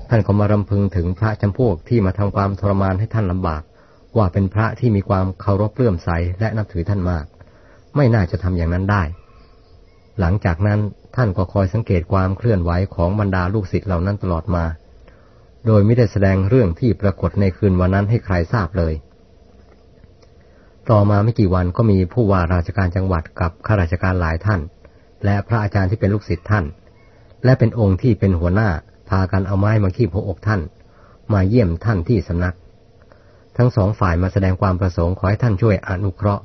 ท่านก็มารำพึงถึงพระจำพวกที่มาทำความทรมานให้ท่านลำบาก ว่าเป็นพระที่มีความเคารพเลื่อมใสและนับถือท่านมาก ไม่น่าจะทำอย่างนั้นได้ หลังจากนั้นท่านก็คอยสังเกตความเคลื่อนไหวของบรรดาลูกศิษย์เหล่านั้นตลอดมา โดยไม่ได้แสดงเรื่องที่ปรากฏในคืนวันนั้นให้ใครทราบเลย ต่อมาไม่กี่วันก็มีผู้ว่าราชการจังหวัดกับข้าราชการหลายท่าน และพระอาจารย์ที่เป็นลูกศิษย์ท่าน และเป็นองค์ที่เป็นหัวหน้า พากันเอาไม้มาขี้หัวอกท่าน มาเยี่ยมท่านที่สำนัก ทั้งสองฝ่ายมาแสดงความประสงค์ขอให้ท่านช่วยอนุเคราะห์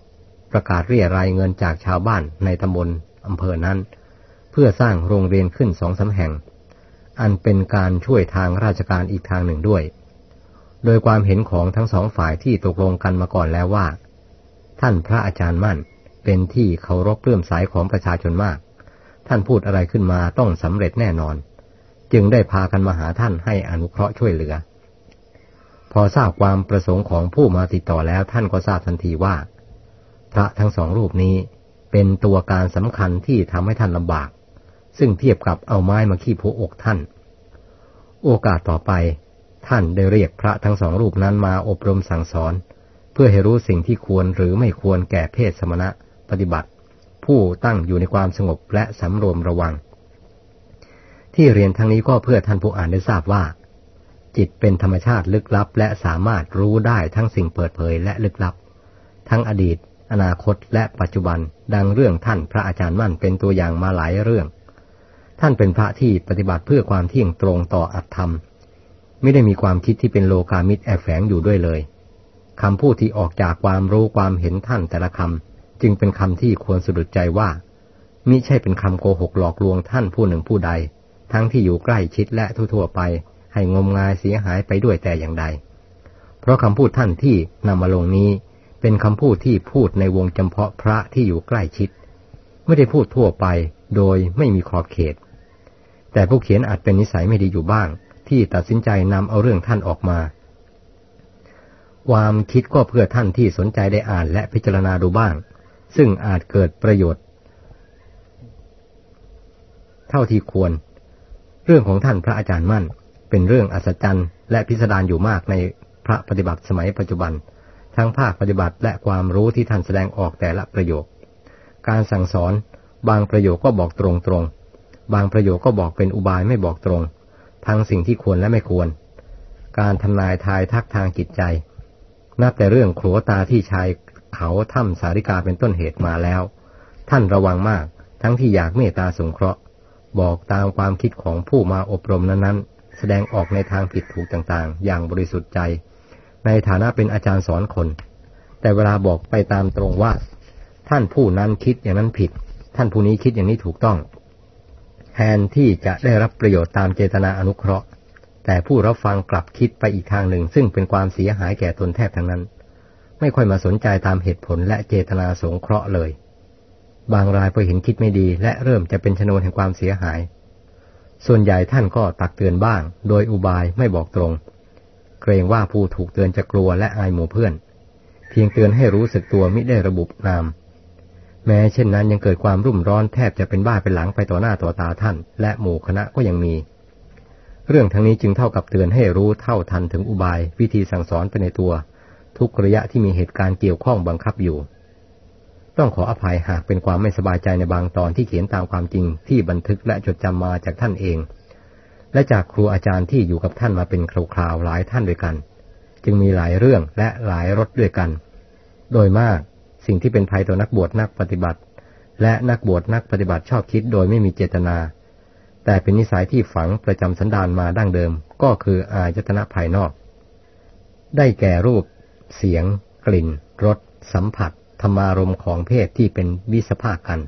ประกาศเรียรายเงินจากชาวบ้านในตำบลอำเภอนั้น เพื่อสร้างโรงเรียนขึ้นสองสาแห่ง อันเป็นการช่วยทางราชการอีกทางหนึ่งด้วย โดยความเห็นของทั้งสองฝ่ายที่ตกลงกันมาก่อนแล้วว่า ท่านพระอาจารย์มั่นเป็นที่เคารพเลื่อมสายของประชาชนมาก ท่านพูดอะไรขึ้นมาต้องสำเร็จแน่นอน จึงได้พากันมาหาท่านให้อนุเคราะห์ช่วยเหลือ พอทราบความประสงค์ของผู้มาติดต่อแล้วท่านก็ทราบทันทีว่า พระทั้งสองรูปนี้เป็นตัวการสำคัญที่ทำให้ท่านลำบาก ซึ่งเทียบกับเอาไม้มาขี้โผอกท่าน โอกาสต่อไปท่านได้เรียกพระทั้งสองรูปนั้นมาอบรมสั่งสอน เพื่อให้รู้สิ่งที่ควรหรือไม่ควรแก่เพศสมณะปฏิบัติ ผู้ตั้งอยู่ในความสงบและสำรวมระวัง ที่เรียนทั้งนี้ก็เพื่อท่านผู้อ่านได้ทราบว่า จิตเป็นธรรมชาติลึกลับ และสามารถรู้ได้ทั้งสิ่งเปิดเผยและลึกลับ ทั้งอดีต อนาคตและปัจจุบันดังเรื่องท่านพระอาจารย์มั่นเป็นตัวอย่างมาหลายเรื่อง ท่านเป็นพระที่ปฏิบัติเพื่อความเที่ยงตรงต่ออัตธรรม ไม่ได้มีความคิดที่เป็นโลกามิตรแอบแฝงอยู่ด้วยเลยคำพูดที่ออกจากความรู้ความเห็นท่านแต่ละคำจึงเป็นคำที่ควรสะดุดใจว่ามิใช่เป็นคำโกหกหลอกลวงท่านผู้หนึ่งผู้ใด ทั้งที่อยู่ใกล้ชิดและทั่วๆไป ให้งมงายเสียหายไปด้วยแต่อย่างใด เพราะคำพูดท่านที่นำมาลงนี้ เป็นคำพูดที่พูดในวงจำเพาะพระที่อยู่ใกล้ชิด ไม่ได้พูดทั่วไปโดยไม่มีขอบเขต แต่ผู้เขียนอาจเป็นนิสัยไม่ดีอยู่บ้าง ที่ตัดสินใจนำเอาเรื่องท่านออกมา ความคิดก็เพื่อท่านที่สนใจได้อ่านและพิจารณาดูบ้าง ซึ่งอาจเกิดประโยชน์ เท่าที่ควร เรื่องของท่านพระอาจารย์มั่น เป็นเรื่องอัศจรรย์และพิสดารอยู่มากในพระปฏิบัติสมัยปัจจุบัน ทั้งภาคปฏิบัติและความรู้ที่ท่านแสดงออกแต่ละประโยค การสั่งสอนบางประโยคก็บอกตรงตรงบางประโยคก็บอกเป็นอุบายไม่บอกตรง ทั้งสิ่งที่ควรและไม่ควร การทำนายทายทักทางจิตใจ นับแต่เรื่องขัวตาที่ชายเขาถ้ำสาริกาเป็นต้นเหตุมาแล้ว ท่านระวังมาก ทั้งที่อยากเมตตาสงเคราะห์ บอกตามความคิดของผู้มาอบรมนั้นๆ แสดงออกในทางผิดถูกต่างๆ อย่างบริสุทธิ์ใจ ในฐานะเป็นอาจารย์สอนคน แต่เวลาบอกไปตามตรงว่า ท่านผู้นั้นคิดอย่างนั้นผิด ท่านผู้นี้คิดอย่างนี้ถูกต้อง แทนที่จะได้รับประโยชน์ตามเจตนาอนุเคราะห์ แต่ผู้รับฟังกลับคิดไปอีกทางหนึ่ง ซึ่งเป็นความเสียหายแก่ตนแทบทั้งนั้น ไม่ค่อยมาสนใจตามเหตุผลและเจตนาสงเคราะห์เลย บางรายพอเห็นคิดไม่ดีและเริ่มจะเป็นชนวนแห่งความเสียหาย ส่วนใหญ่ท่านก็ตักเตือนบ้าง โดยอุบายไม่บอกตรง เกรงว่าผู้ถูกเตือนจะกลัวและอายหมู่เพื่อน เพียงเตือนให้รู้สึกตัวมิได้ระบุนาม แม้เช่นนั้นยังเกิดความรุ่มร้อนแทบจะเป็นบ้าเป็นหลังไปต่อหน้าต่อตาท่าน และหมู่คณะก็ยังมี เรื่องทั้งนี้จึงเท่ากับเตือนให้รู้เท่าทันถึงอุบาย วิธีสั่งสอนไปในตัว ทุกระยะที่มีเหตุการณ์เกี่ยวข้องบังคับอยู่ ต้องขออภัยหากเป็นความไม่สบายใจในบางตอนที่เขียนตามความจริงที่บันทึกและจดจำมาจากท่านเอง และจากครูอาจารย์ที่อยู่กับท่านมาเป็นคราวๆหลายท่านด้วยกัน จึงมีหลายเรื่องและหลายรสด้วยกัน โดยมากสิ่งที่เป็นภัยต่อนักบวชนักปฏิบัติ และนักบวชนักปฏิบัติชอบคิดโดยไม่มีเจตนา แต่เป็นนิสัยที่ฝังประจำสันดานมาดั้งเดิม ก็คืออายตนะภายนอก ได้แก่รูป เสียง กลิ่นรสสัมผัส ธรรมารมของเพศที่เป็นวิสภาคกัน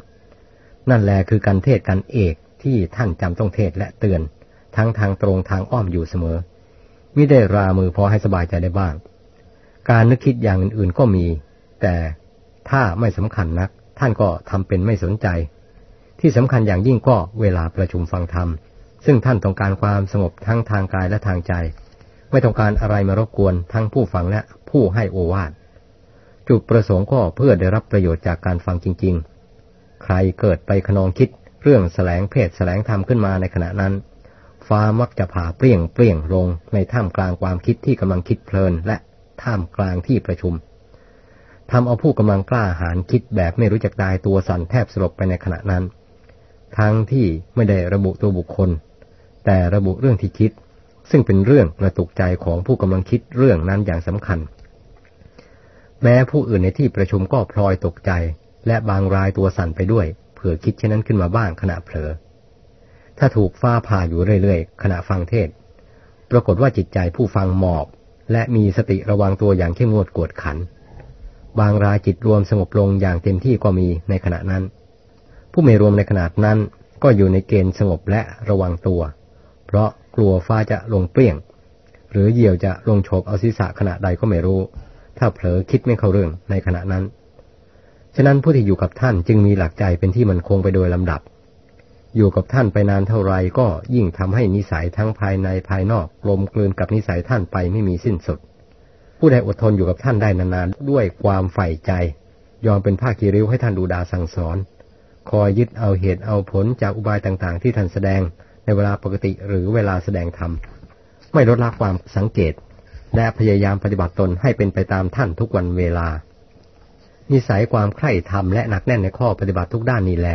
นั่นแหละคือการเทศกันเอกที่ท่านจำต้องเทศและเตือน ทั้งทางตรงทางอ้อมอยู่เสมอมิได้รามือพอให้สบายใจได้บ้าง การนึกคิดอย่างอื่นๆก็มี แต่ถ้าไม่สำคัญนัก ท่านก็ทำเป็นไม่สนใจ ที่สำคัญอย่างยิ่งก็เวลาประชุมฟังธรรม ซึ่งท่านต้องการความสงบทั้งทางกายและทางใจ ไม่ต้องการอะไรมารบกวนทั้งผู้ฟังและผู้ให้โอวาท จุดประสงค์ก็เพื่อได้รับประโยชน์จากการฟังจริง ๆ ใครเกิดไปขนองคิดเรื่องแสลงเพศแสลงธรรมขึ้นมาในขณะนั้น ฟ้ามักจะผ่าเปรี้ยงเปรี้ยงลงในท่ามกลางความคิดที่กำลังคิดเพลินและท่ามกลางที่ประชุมทำเอาผู้กำลังกล้าหาญคิดแบบไม่รู้จักดายตัวสั่นแทบสลบไปในขณะนั้น ทั้งที่ไม่ได้ระบุตัวบุคคล แต่ระบุเรื่องที่คิด ซึ่งเป็นเรื่องกระตุกใจของผู้กำลังคิดเรื่องนั้นอย่างสำคัญ แม้ผู้อื่นในที่ประชุมก็พลอยตกใจ และบางรายตัวสั่นไปด้วย เผื่อคิดเช่นนั้นขึ้นมาบ้างขณะเผลอ ถ้าถูกฟ้าผ่าอยู่เรื่อยๆ ขณะฟังเทศ ปรากฏว่าจิตใจผู้ฟังหมอบ และมีสติระวังตัวอย่างเข้มงวดกวดขัน บางรายจิตรวมสงบลงอย่างเต็มที่ก็มีในขณะนั้น ผู้ไม่รวมในขนาดนั้นก็อยู่ในเกณฑ์สงบและระวังตัว เพราะกลัวฟ้าจะลงเปรี้ยง หรือเหยี่ยวจะลงโฉบเอาศีรษะขณะใดก็ไม่รู้ ถ้าเผลอคิดไม่เข้าเรื่องในขณะนั้น ฉะนั้นผู้ที่อยู่กับท่านจึงมีหลักใจเป็นที่มันคงไปโดยลำดับ อยู่กับท่านไปนานเท่าไรก็ยิ่งทำให้นิสัยทั้งภายในภายนอกกลมกลืนกับนิสัยท่านไปไม่มีสิ้นสุด ผู้ใดอดทนอยู่กับท่านได้นานๆด้วยความใฝ่ใจ ยอมเป็นผ้ากีริ้วให้ท่านดูดาสั่งสอน คอยยึดเอาเหตุเอาผลจากอุบายต่างๆ ที่ท่านแสดงในเวลาปกติหรือเวลาแสดงธรรมไม่ลดละความสังเกต และพยายามปฏิบัติตนให้เป็นไปตามท่านทุกวันเวลา นิสัยความใคร่ธรรมและหนักแน่นในข้อปฏิบัติทุกด้านนี้แล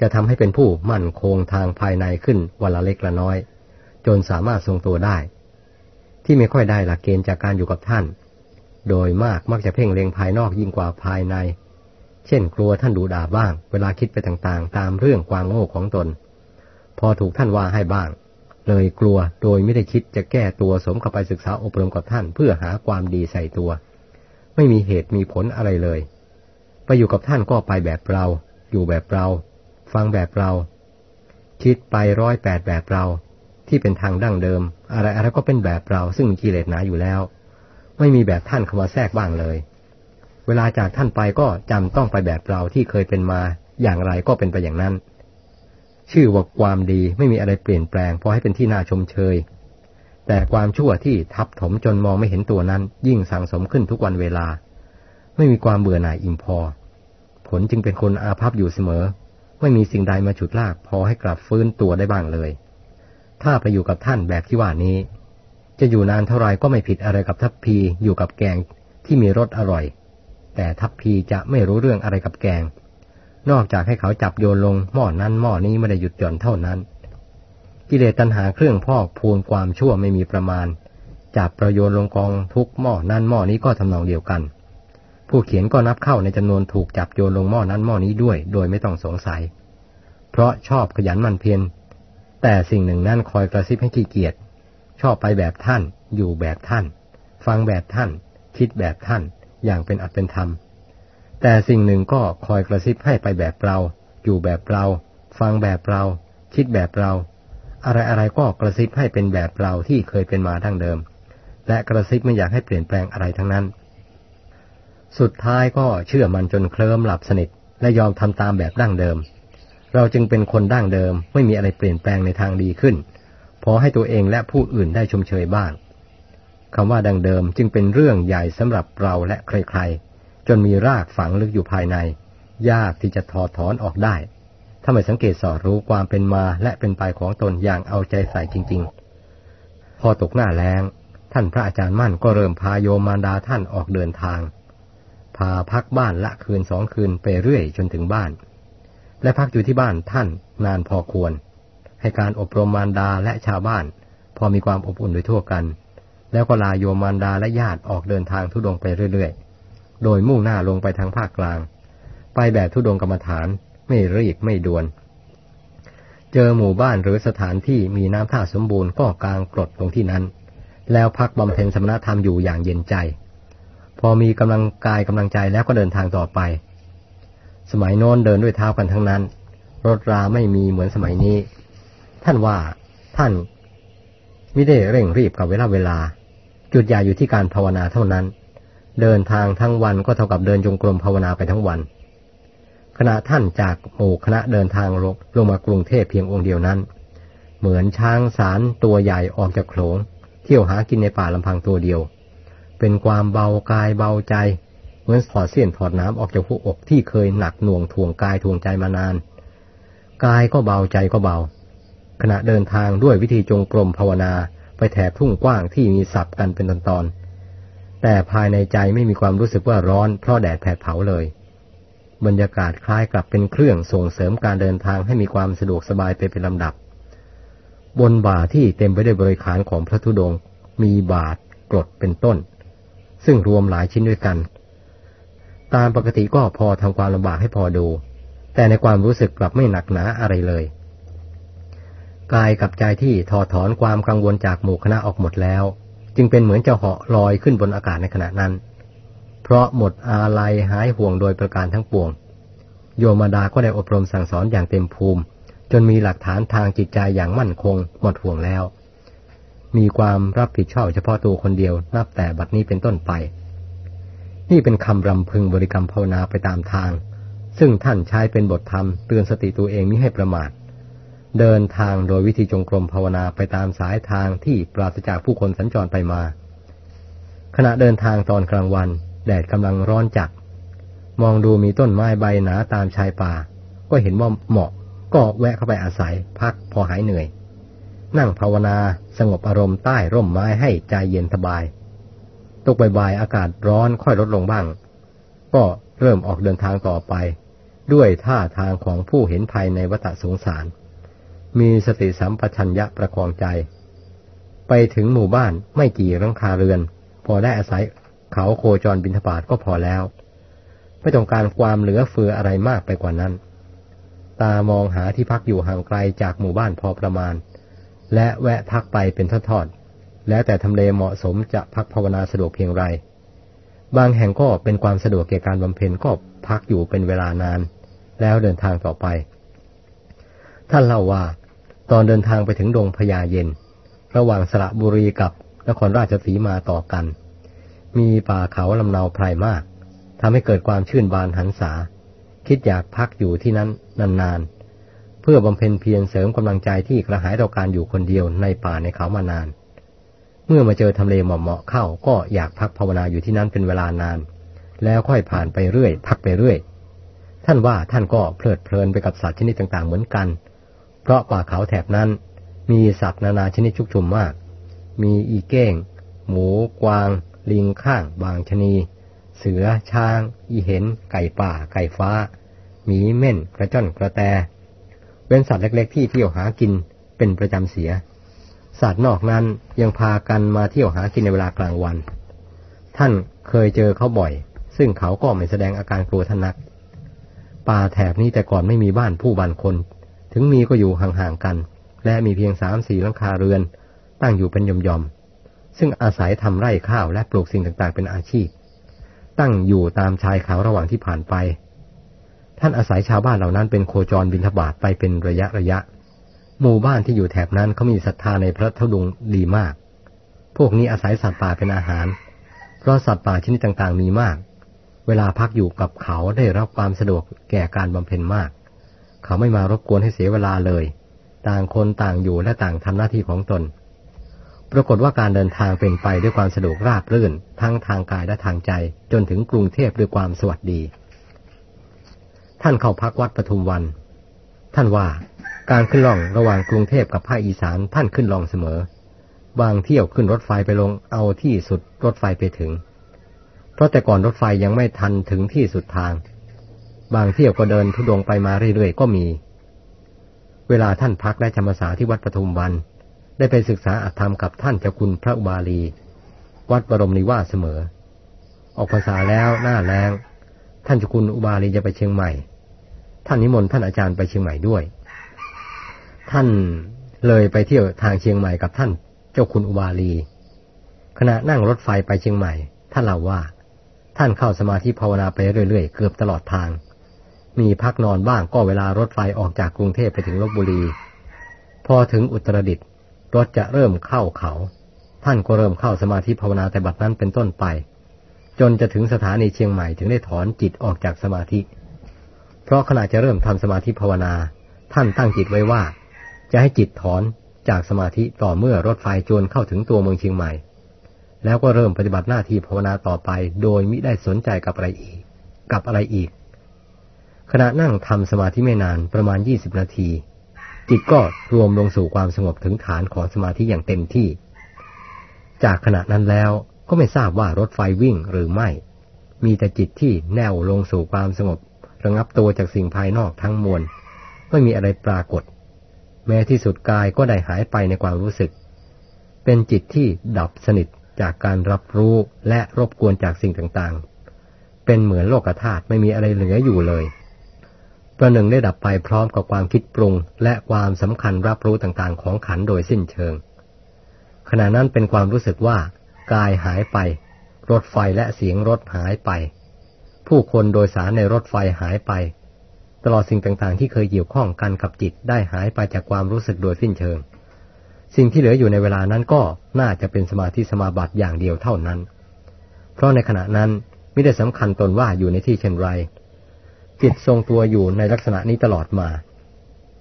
จะทำให้เป็นผู้มั่นคงทางภายในขึ้นวันละเล็กละน้อย จนสามารถทรงตัวได้ ที่ไม่ค่อยได้หลักเกณฑ์จากการอยู่กับท่าน โดยมากมักจะเพ่งเล็งภายนอกยิ่งกว่าภายใน เช่นกลัวท่านดูด่าบ้าง เวลาคิดไปต่างๆ ตามเรื่องความโง่ของตน พอถูกท่านว่าให้บ้าง เลยกลัวโดยไม่ได้คิดจะแก้ตัวสมกับไปศึกษาอบรมกับท่านเพื่อหาความดีใส่ตัว ไม่มีเหตุมีผลอะไรเลย ไปอยู่กับท่านก็ไปแบบเรา อยู่แบบเรา ฟังแบบเรา คิดไปร้อยแปดแบบเรา ที่เป็นทางดั้งเดิม อะไรอะไรก็เป็นแบบเราซึ่งกิเลสหนาอยู่แล้ว ไม่มีแบบท่านเข้ามาแทรกบ้างเลย เวลาจากท่านไปก็จำต้องไปแบบเราที่เคยเป็นมา อย่างไรก็เป็นไปอย่างนั้น ชื่อว่าความดีไม่มีอะไรเปลี่ยนแปลงพอให้เป็นที่น่าชมเชย แต่ความชั่วที่ทับถมจนมองไม่เห็นตัวนั้น ยิ่งสังสมขึ้นทุกวันเวลา ไม่มีความเบื่อหน่ายอิ่มพอ ผลจึงเป็นคนอาภัพอยู่เสมอ ไม่มีสิ่งใดมาฉุดลากพอให้กลับฟื้นตัวได้บ้างเลย ถ้าไปอยู่กับท่านแบบที่ว่านี้ จะอยู่นานเท่าไรก็ไม่ผิดอะไรกับทัพพีอยู่กับแกงที่มีรสอร่อย แต่ทัพพีจะไม่รู้เรื่องอะไรกับแกง นอกจากให้เขาจับโยนลงหม้อนั้นหม้อนี้ไม่ได้หยุดหย่อนเท่านั้น กิเลสตัณหาเครื่องพอกพูนความชั่วไม่มีประมาณ จับประโยนลงกองทุกหม้อนั้นหม้อนี้ก็ทำนองเดียวกัน ผู้เขียนก็นับเข้าในจำนวนถูกจับโยนลงหม้อนั้นหม้อนี้ด้วย โดยไม่ต้องสงสัย เพราะชอบขยันมันเพียรแต่สิ่งหนึ่งนั้นคอยกระซิบให้ขี้เกียจชอบไปแบบท่าน อยู่แบบท่าน ฟังแบบท่าน คิดแบบท่าน อย่างเป็นอัตเป็นธรรม แต่สิ่งหนึ่งก็คอยกระซิบให้ไปแบบเรา อยู่แบบเรา ฟังแบบเรา คิดแบบเรา อะไรอะไรก็กระซิบให้เป็นแบบเราที่เคยเป็นมาทั้งเดิม และกระซิบไม่อยากให้เปลี่ยนแปลงอะไรทั้งนั้น สุดท้ายก็เชื่อมันจนเคลิ้มหลับสนิท และยอมทำตามแบบดั้งเดิม เราจึงเป็นคนดั้งเดิม ไม่มีอะไรเปลี่ยนแปลงในทางดีขึ้น พอให้ตัวเองและผู้อื่นได้ชมเชยบ้างคำว่าดังเดิมจึงเป็นเรื่องใหญ่สำหรับเราและใครๆ จนมีรากฝังลึกอยู่ภายใน ยากที่จะถอดถอนออกได้ ถ้าไม่สังเกตสอดรู้ความเป็นมาและเป็นไปของตนอย่างเอาใจใส่จริง ๆ พอตกหน้าแรงท่านพระอาจารย์มั่นก็เริ่มพาโยมมารดาท่านออกเดินทาง พาพักบ้านละคืนสองคืนไปเรื่อยจนถึงบ้าน และพักอยู่ที่บ้านท่านนานพอควร ให้การอบรมมารดาและชาวบ้าน พอมีความอบอุ่นโดยทั่วกัน แล้วก็ลาโยมมารดาและญาติออกเดินทางทุดงไปเรื่อยๆ โดยมุ่งหน้าลงไปทางภาคกลาง ไปแบบทุดงกรรมฐานไม่รีบไม่ด่วน เจอหมู่บ้านหรือสถานที่มีน้ำท่าสมบูรณ์ก็กลางกรดลงที่นั้น แล้วพักบำเพ็ญสมณธรรมอยู่อย่างเย็นใจ พอมีกำลังกายกำลังใจแล้วก็เดินทางต่อไป สมัยโน้นเดินด้วยเท้ากันทั้งนั้น รถราไม่มีเหมือนสมัยนี้ ท่านว่าท่านไม่ได้เร่งรีบกับเวลาเวลา จุดใหญ่อยู่ที่การภาวนาเท่านั้น เดินทางทั้งวันก็เท่ากับเดินจงกรมภาวนาไปทั้งวัน ขณะท่านจากหมู่คณะเดินทางลงลงมากรุงเทพเพียงองค์เดียวนั้น เหมือนช้างสารตัวใหญ่ออกจากโขลงเที่ยวหากินในป่าลำพังตัวเดียว เป็นความเบากายเบาใจ เหมือนถอดเสี้ยนถอดน้ำออกจากหัวอกที่เคยหนักหน่วงทวงกายทวงใจมานาน กายก็เบาใจก็เบา ขณะเดินทางด้วยวิธีจงกรมภาวนาไปแถบทุ่งกว้างที่มีสับกันเป็นตอนๆ แต่ภายในใจไม่มีความรู้สึกว่าร้อนเพราะแดดแผดเผาเลย บรรยากาศคล้ายกับเป็นเครื่องส่งเสริมการเดินทางให้มีความสะดวกสบายไปเป็นลำดับ บนบ่าที่เต็มไปด้วยบริขารของพระธุดงค์มีบาทกรดเป็นต้น ซึ่งรวมหลายชิ้นด้วยกัน ตามปกติก็พอทำความลำบากให้พอดู แต่ในความรู้สึกกลับไม่หนักหนาอะไรเลย กายกับใจที่ถอดถอนความกังวลจากหมู่คณะออกหมดแล้ว จึงเป็นเหมือนจะเหาะลอยขึ้นบนอากาศในขณะนั้น เพราะหมดอาลัยหายห่วงโดยประการทั้งปวง โยมดาก็ได้อบรมสั่งสอนอย่างเต็มภูมิ จนมีหลักฐานทางจิตใจอย่างมั่นคง หมดห่วงแล้ว มีความรับผิดชอบเฉพาะตัวคนเดียวนับแต่บัดนี้เป็นต้นไป นี่เป็นคำรำพึงบริกรรมภาวนาไปตามทาง ซึ่งท่านใช้เป็นบทธรรมเตือนสติตัวเองมิให้ประมาท เดินทางโดยวิธีจงกรมภาวนาไปตามสายทางที่ปราศจากผู้คนสัญจรไปมา ขณะเดินทางตอนกลางวัน แดดกำลังร้อนจัดมองดูมีต้นไม้ใบหนาตามชายป่า ก็เห็นว่าเหมาะก็แวะเข้าไปอาศัย พักพอหายเหนื่อย นั่งภาวนาสงบอารมณ์ใต้ร่มไม้ให้ใจเย็นสบาย ตกบ่ายๆอากาศร้อนค่อยลดลงบ้าง ก็เริ่มออกเดินทางต่อไป ด้วยท่าทางของผู้เห็นภัยในวัฏสงสาร มีสติสัมปชัญญะประคองใจ ไปถึงหมู่บ้านไม่กี่รังคาเรือน พอได้อาศัยเขาโคจรบินทบาทก็พอแล้ว ไม่ต้องการความเหลือเฟืออะไรมากไปกว่านั้น ตามองหาที่พักอยู่ห่างไกลจากหมู่บ้านพอประมาณ และแวะพักไปเป็นทอดๆแล้วแต่ทำเลเหมาะสมจะพักภาวนาสะดวกเพียงไร บางแห่งก็เป็นความสะดวกแก่การบำเพ็ญก็พักอยู่เป็นเวลานาน แล้วเดินทางต่อไป ท่านเล่าว่า ตอนเดินทางไปถึงดงพญาเย็น ระหว่างสระบุรีกับนครราชสีมาต่อกัน มีป่าเขาลำเนาไพรมากทำให้เกิดความชื่นบานหันษา คิดอยากพักอยู่ที่นั้นนานๆ เพื่อบำเพ็ญเพียรเสริมกำลังใจที่กระหายต่อการอยู่คนเดียวในป่าในเขามานาน เมื่อมาเจอทำเลเหมาะๆเข้าก็อยากพักภาวนาอยู่ที่นั้นเป็นเวลานาน แล้วค่อยผ่านไปเรื่อย พักไปเรื่อย ท่านว่าท่านก็เพลิดเพลินไปกับสัตว์ชนิดต่างๆเหมือนกัน เพราะป่าเขาแถบนั้นมีสัตว์นานาชนิดชุกชุมมาก มีอีเก้ง หมู กวาง ลิงข้าง บางชนี เสือ ช้าง อีเห็น ไก่ป่า ไก่ฟ้า หมีเม่น กระจ้อนกระแต เป็นสัตว์เล็ก ๆ ที่เที่ยวหากินเป็นประจำเสีย สัตว์นอกนั้นยังพากันมาเที่ยวหากินในเวลากลางวัน ท่านเคยเจอเขาบ่อย ซึ่งเขาก็ไม่แสดงอาการกลัวท่านนัก ป่าแถบนี้แต่ก่อนไม่มีบ้านผู้บ้านคน ถึงมีก็อยู่ห่างๆกัน และมีเพียงสามสี่หลังคาเรือน ตั้งอยู่เป็นยมๆ ซึ่งอาศัยทำไร่ข้าวและปลูกสิ่งต่างๆ เป็นอาชีพ ตั้งอยู่ตามชายเขาระหว่างที่ผ่านไป ท่านอาศัยชาวบ้านเหล่านั้นเป็นโคจรบินทบาทไปเป็นระยะระยะ หมู่บ้านที่อยู่แถบนั้นเขามีศรัทธาในพระธุดงดีมาก พวกนี้อาศัยสัตว์ป่าเป็นอาหาร เพราะสัตว์ป่าชนิดต่างๆ มีมาก เวลาพักอยู่กับเขาได้รับความสะดวกแก่การบำเพ็ญมาก เขาไม่มารบกวนให้เสียเวลาเลย ต่างคนต่างอยู่และต่างทำหน้าที่ของตน ปรากฏว่าการเดินทางเป็นไปด้วยความสะดวกราบรื่น ทั้งทางกายและทางใจ จนถึงกรุงเทพด้วยความสวัสดี ท่านเข้าพักวัดปทุมวัน ท่านว่าการขึ้นล่องระหว่างกรุงเทพกับภาคอีสานท่านขึ้นล่องเสมอ บางเที่ยวขึ้นรถไฟไปลงเอาที่สุดรถไฟไปถึง เพราะแต่ก่อนรถไฟยังไม่ทันถึงที่สุดทาง บางเที่ยวก็เดินทุดงไปมาเรื่อยๆก็มี เวลาท่านพักและจำพรรษาที่วัดปทุมวัน ได้ไปศึกษาอัธรรมกับท่านเจ้าคุณพระอุบาลี วัดบรมนิวาสเสมอ ออกภาษาแล้วหน้าแรงท่านเจ้าคุณอุบาลีจะไปเชียงใหม่ ท่านนิมนต์ท่านอาจารย์ไปเชียงใหม่ด้วย ท่านเลยไปเที่ยวทางเชียงใหม่กับท่านเจ้าคุณอุบาลี ขณะนั่งรถไฟไปเชียงใหม่ ท่านเล่าว่า ท่านเข้าสมาธิภาวนาไปเรื่อยๆ เกือบตลอดทาง มีพักนอนบ้างก็เวลารถไฟออกจากกรุงเทพไปถึงลบบุรี พอถึงอุตรดิตถ์รถจะเริ่มเข้าเขา ท่านก็เริ่มเข้าสมาธิภาวนาแต่บัดนั้นเป็นต้นไป จนจะถึงสถานีเชียงใหม่ถึงได้ถอนจิตออกจากสมาธิ เพราะขณะจะเริ่มทำสมาธิภาวนา ท่านตั้งจิตไว้ว่า จะให้จิตถอนจากสมาธิต่อเมื่อรถไฟจวนเข้าถึงตัวเมืองเชียงใหม่ แล้วก็เริ่มปฏิบัติหน้าที่ภาวนาต่อไป โดยมิได้สนใจกับอะไรอีก กับอะไรอีก ขณะนั่งทำสมาธิไม่นานประมาณยี่สิบนาที จิตก็รวมลงสู่ความสงบถึงฐานของสมาธิอย่างเต็มที่ จากขณะนั้นแล้วก็ไม่ทราบว่ารถไฟวิ่งหรือไม่ มีแต่จิตที่แน่วลงสู่ความสงบ ระงับตัวจากสิ่งภายนอกทั้งมวล ไม่มีอะไรปรากฏ แม้ที่สุดกายก็ได้หายไปในความรู้สึก เป็นจิตที่ดับสนิทจากการรับรู้และรบกวนจากสิ่งต่างๆ เป็นเหมือนโลกธาตุไม่มีอะไรเหลืออยู่เลย ประหนึ่งได้ดับไปพร้อมกับความคิดปรุง และความสำคัญรับรู้ต่างๆ ของขันโดยสิ้นเชิง ขณะนั้นเป็นความรู้สึกว่า กายหายไป รถไฟและเสียงรถหายไป ผู้คนโดยสารในรถไฟหายไป ตลอดสิ่งต่างๆ ที่เคยเกี่ยวข้องกันกับจิตได้หายไปจากความรู้สึกโดยสิ้นเชิง สิ่งที่เหลืออยู่ในเวลานั้นก็น่าจะเป็นสมาธิสมาบัติอย่างเดียวเท่านั้น เพราะในขณะนั้นไม่ได้สำคัญตนว่าอยู่ในที่เช่นไร จิตทรงตัวอยู่ในลักษณะนี้ตลอดมา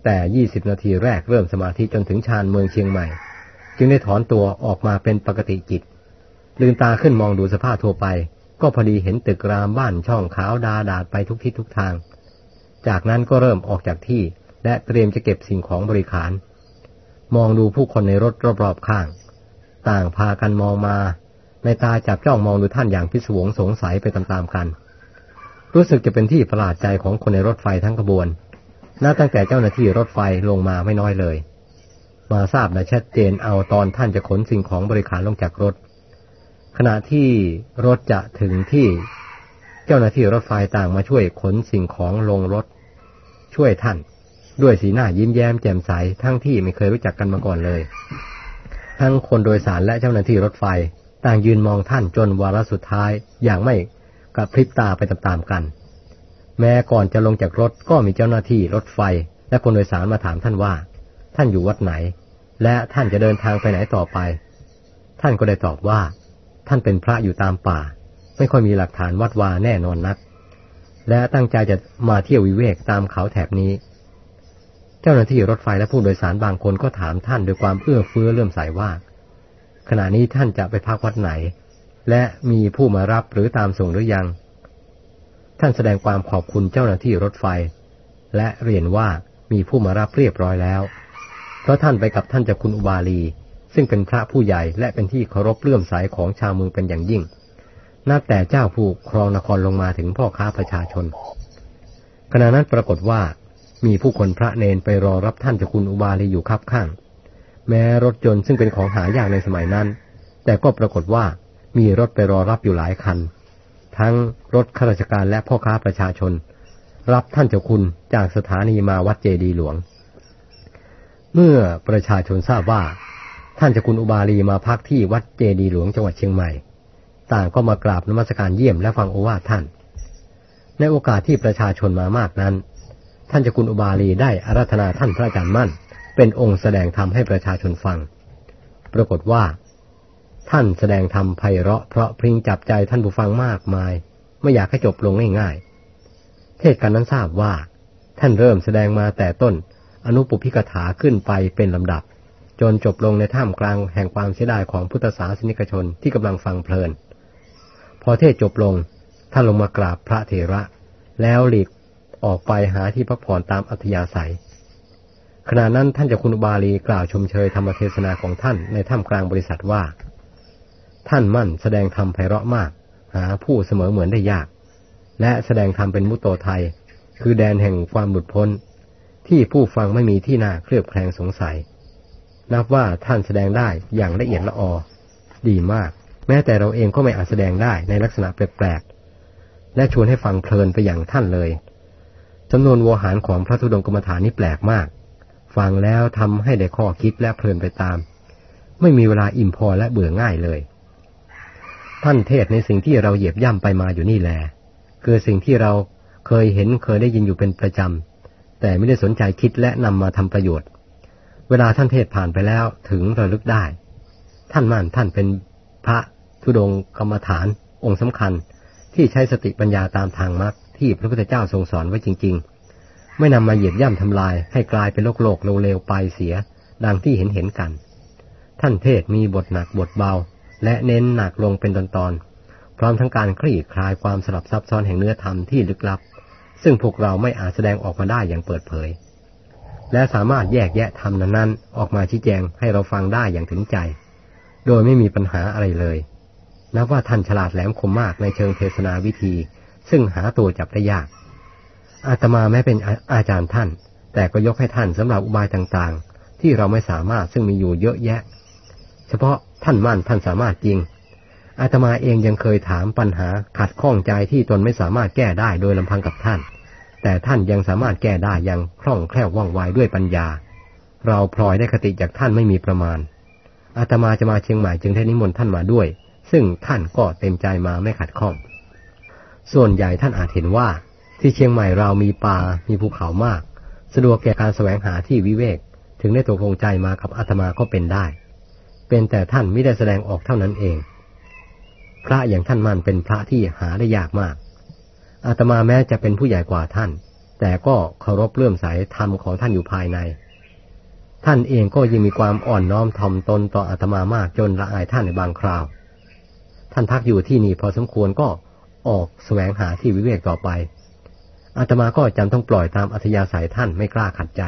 แต่ยี่สิบนาทีแรกเริ่มสมาธิจนถึงชานเมืองเชียงใหม่ จึงได้ถอนตัวออกมาเป็นปกติจิต ลืมตาขึ้นมองดูสภาพทั่วไป ก็พอดีเห็นตึกรามบ้านช่องขาวดาดาดไปทุกทิศทุกทาง จากนั้นก็เริ่มออกจากที่ และเตรียมจะเก็บสิ่งของบริขาร มองดูผู้คนในรถรอบๆข้าง ต่างพากันมองมา ในตาจับจ้องมองดูท่านอย่างพิศวงสงสัยไปตามๆกัน รู้สึกจะเป็นที่ประหลาดใจของคนในรถไฟทั้งขบวนนับตั้งแต่เจ้าหน้าที่รถไฟลงมาไม่น้อยเลย มาทราบและชัดเจนเอาตอนท่านจะขนสิ่งของบริขารลงจากรถ ขณะที่รถจะถึงที่เจ้าหน้าที่รถไฟต่างมาช่วยขนสิ่งของลงรถ ช่วยท่าน ด้วยสีหน้ายิ้มแย้มแจ่มใสทั้งที่ไม่เคยรู้จักกันมาก่อนเลย ทั้งคนโดยสารและเจ้าหน้าที่รถไฟ ต่างยืนมองท่านจนวาระสุดท้ายอย่างไม่ กระพริบตาไปตามๆกัน แม้ก่อนจะลงจากรถก็มีเจ้าหน้าที่รถไฟ และคนโดยสารมาถามท่านว่า ท่านอยู่วัดไหน และท่านจะเดินทางไปไหนต่อไป ท่านก็ได้ตอบว่า ท่านเป็นพระอยู่ตามป่า ไม่ค่อยมีหลักฐานวัดวาแน่นอนนัก และตั้งใจจะมาเที่ยววิเวกตามเขาแถบนี้ เจ้าหน้าที่รถไฟและผู้โดยสารบางคนก็ถามท่านด้วยความเอื้อเฟื้อเลื่อมใสว่าขณะนี้ท่านจะไปพักวัดไหน และมีผู้มารับหรือตามส่งหรือยัง ท่านแสดงความขอบคุณเจ้าหน้าที่รถไฟ และเรียนว่ามีผู้มารับเรียบร้อยแล้ว เพราะท่านไปกับท่านเจ้าคุณอุบาลี ซึ่งเป็นพระผู้ใหญ่และเป็นที่เคารพเลื่อมใสของชาวเมืองเป็นอย่างยิ่ง นับแต่เจ้าผู้ครองนครลงมาถึงพ่อค้าประชาชน ขณะนั้นปรากฏว่ามีผู้คนพระเนนไปรอรับท่านเจ้าคุณอุบาลีอยู่คับข้าง แม้รถยนต์ซึ่งเป็นของหายากในสมัยนั้น แต่ก็ปรากฏว่า มีรถไปรอรับอยู่หลายคัน ทั้งรถข้าราชการและพ่อค้าประชาชน รับท่านเจ้าคุณจากสถานีมาวัดเจดีหลวง เมื่อประชาชนทราบว่า ท่านเจ้าคุณอุบาลีมาพักที่วัดเจดีหลวงจังหวัดเชียงใหม่ ต่างก็มากราบนมัสการเยี่ยมและฟังโอวาทท่าน ในโอกาสที่ประชาชนมามากนั้น ท่านเจ้าคุณอุบาลีได้อาราธนาท่านพระอาจารย์มั่น เป็นองค์แสดงธรรมให้ประชาชนฟัง ปรากฏว่า ท่านแสดงธรรมไพเราะเพราะพริ้งจับใจท่านผู้ฟังมากมาย ไม่อยากให้จบลงง่ายๆ เทศกันนั้นทราบว่า ท่านเริ่มแสดงมาแต่ต้นอนุปุพิกถาขึ้นไปเป็นลำดับ จนจบลงในท่ามกลางแห่งความเสียดายของพุทธศาสนิกชนที่กำลังฟังเพลิน พอเทศจบลง ท่านลงมากราบพระเถระ แล้วหลีกออกไปหาที่พักผ่อนตามอัธยาศัยขณะนั้นท่านเจะคุณบาลีกล่าวชมเชยธรรมเทศนาของท่านในถ้ำกลางบริษัทว่า ท่านมั่นแสดงธรรมไพเราะมาก หาผู้เสมอเหมือนได้ยาก และแสดงธรรมเป็นมุตโตไทย คือแดนแห่งความหลุดพ้น ที่ผู้ฟังไม่มีที่น่าเคลือบแคลงสงสัย นับว่าท่านแสดงได้อย่างละเอียดละออ ดีมาก แม้แต่เราเองก็ไม่อาจแสดงได้ในลักษณะแปลกๆ และชวนให้ฟังเพลินไปอย่างท่านเลยจำนวนโวหารของพระธุดงกรรมฐานนี้แปลกมาก ฟังแล้วทำให้ได้ข้อคิดและเพลินไปตาม ไม่มีเวลาอิ่มพอและเบื่อง่ายเลย ท่านเทศในสิ่งที่เราเหยียบย่ำไปมาอยู่นี่แหละคือสิ่งที่เราเคยเห็นเคยได้ยินอยู่เป็นประจำ แต่ไม่ได้สนใจคิดและนำมาทำประโยชน์ เวลาท่านเทศผ่านไปแล้วถึงระลึกได้ ท่านมั่นท่านเป็นพระธุดงกรรมฐานองค์สำคัญ ที่ใช้สติปัญญาตามทางมรรคที่พระพุทธเจ้าทรงสอนไว้จริง ๆ ไม่นำมาเหยียบย่ำทำลายให้กลายเป็นโลกโลกเร็วๆไปเสีย ดังที่เห็นเห็นกัน ท่านเทศมีบทหนักบทเบา และเน้นหนักลงเป็นตอนๆ พร้อมทั้งการคลี่คลายความสลับซับซ้อนแห่งเนื้อธรรมที่ลึกลับ ซึ่งพวกเราไม่อาจแสดงออกมาได้อย่างเปิดเผย และสามารถแยกแยะธรรมนั้นๆ ออกมาชี้แจงให้เราฟังได้อย่างถึงใจ โดยไม่มีปัญหาอะไรเลย นับว่าท่านฉลาดแหลมคมมากในเชิงเทศนาวิธี ซึ่งหาตัวจับได้ยาก อาตมาแม้เป็นอาจารย์ท่าน แต่ก็ยกให้ท่านสำหรับอุบายต่างๆ ที่เราไม่สามารถซึ่งมีอยู่เยอะแยะ ฉพาะท่านมั่นท่านสามารถจริง อาตมาเองยังเคยถามปัญหาขัดข้องใจที่ตนไม่สามารถแก้ได้โดยลำพังกับท่าน แต่ท่านยังสามารถแก้ได้อย่างคล่องแคล่วว่องไวด้วยปัญญา เราพลอยได้คติจากท่านไม่มีประมาณ อาตมาจะมาเชียงใหม่จึงได้นิมนต์ท่านมาด้วย ซึ่งท่านก็เต็มใจมาไม่ขัดข้อง ส่วนใหญ่ท่านอาจเห็นว่า ที่เชียงใหม่เรามีป่ามีภูเขามาก สะดวกแก่การแสวงหาที่วิเวก ถึงได้ตกลงใจมากับอาตมาก็เป็นได้ เป็นแต่ท่านไม่ได้แสดงออกเท่านั้นเอง พระอย่างท่านมันเป็นพระที่หาได้ยากมาก อาตมาแม้จะเป็นผู้ใหญ่กว่าท่าน แต่ก็เคารพเลื่อมใสธรรมของท่านอยู่ภายใน ท่านเองก็ยังมีความอ่อนน้อมถ่อมตนต่ออาตมามากจนละอายท่านในบางคราว ท่านพักอยู่ที่นี่พอสมควรก็ออกแสวงหาที่วิเวกต่อไปอาตมาก็จำต้องปล่อยตามอัธยาศัยท่านไม่กล้าขัดใจ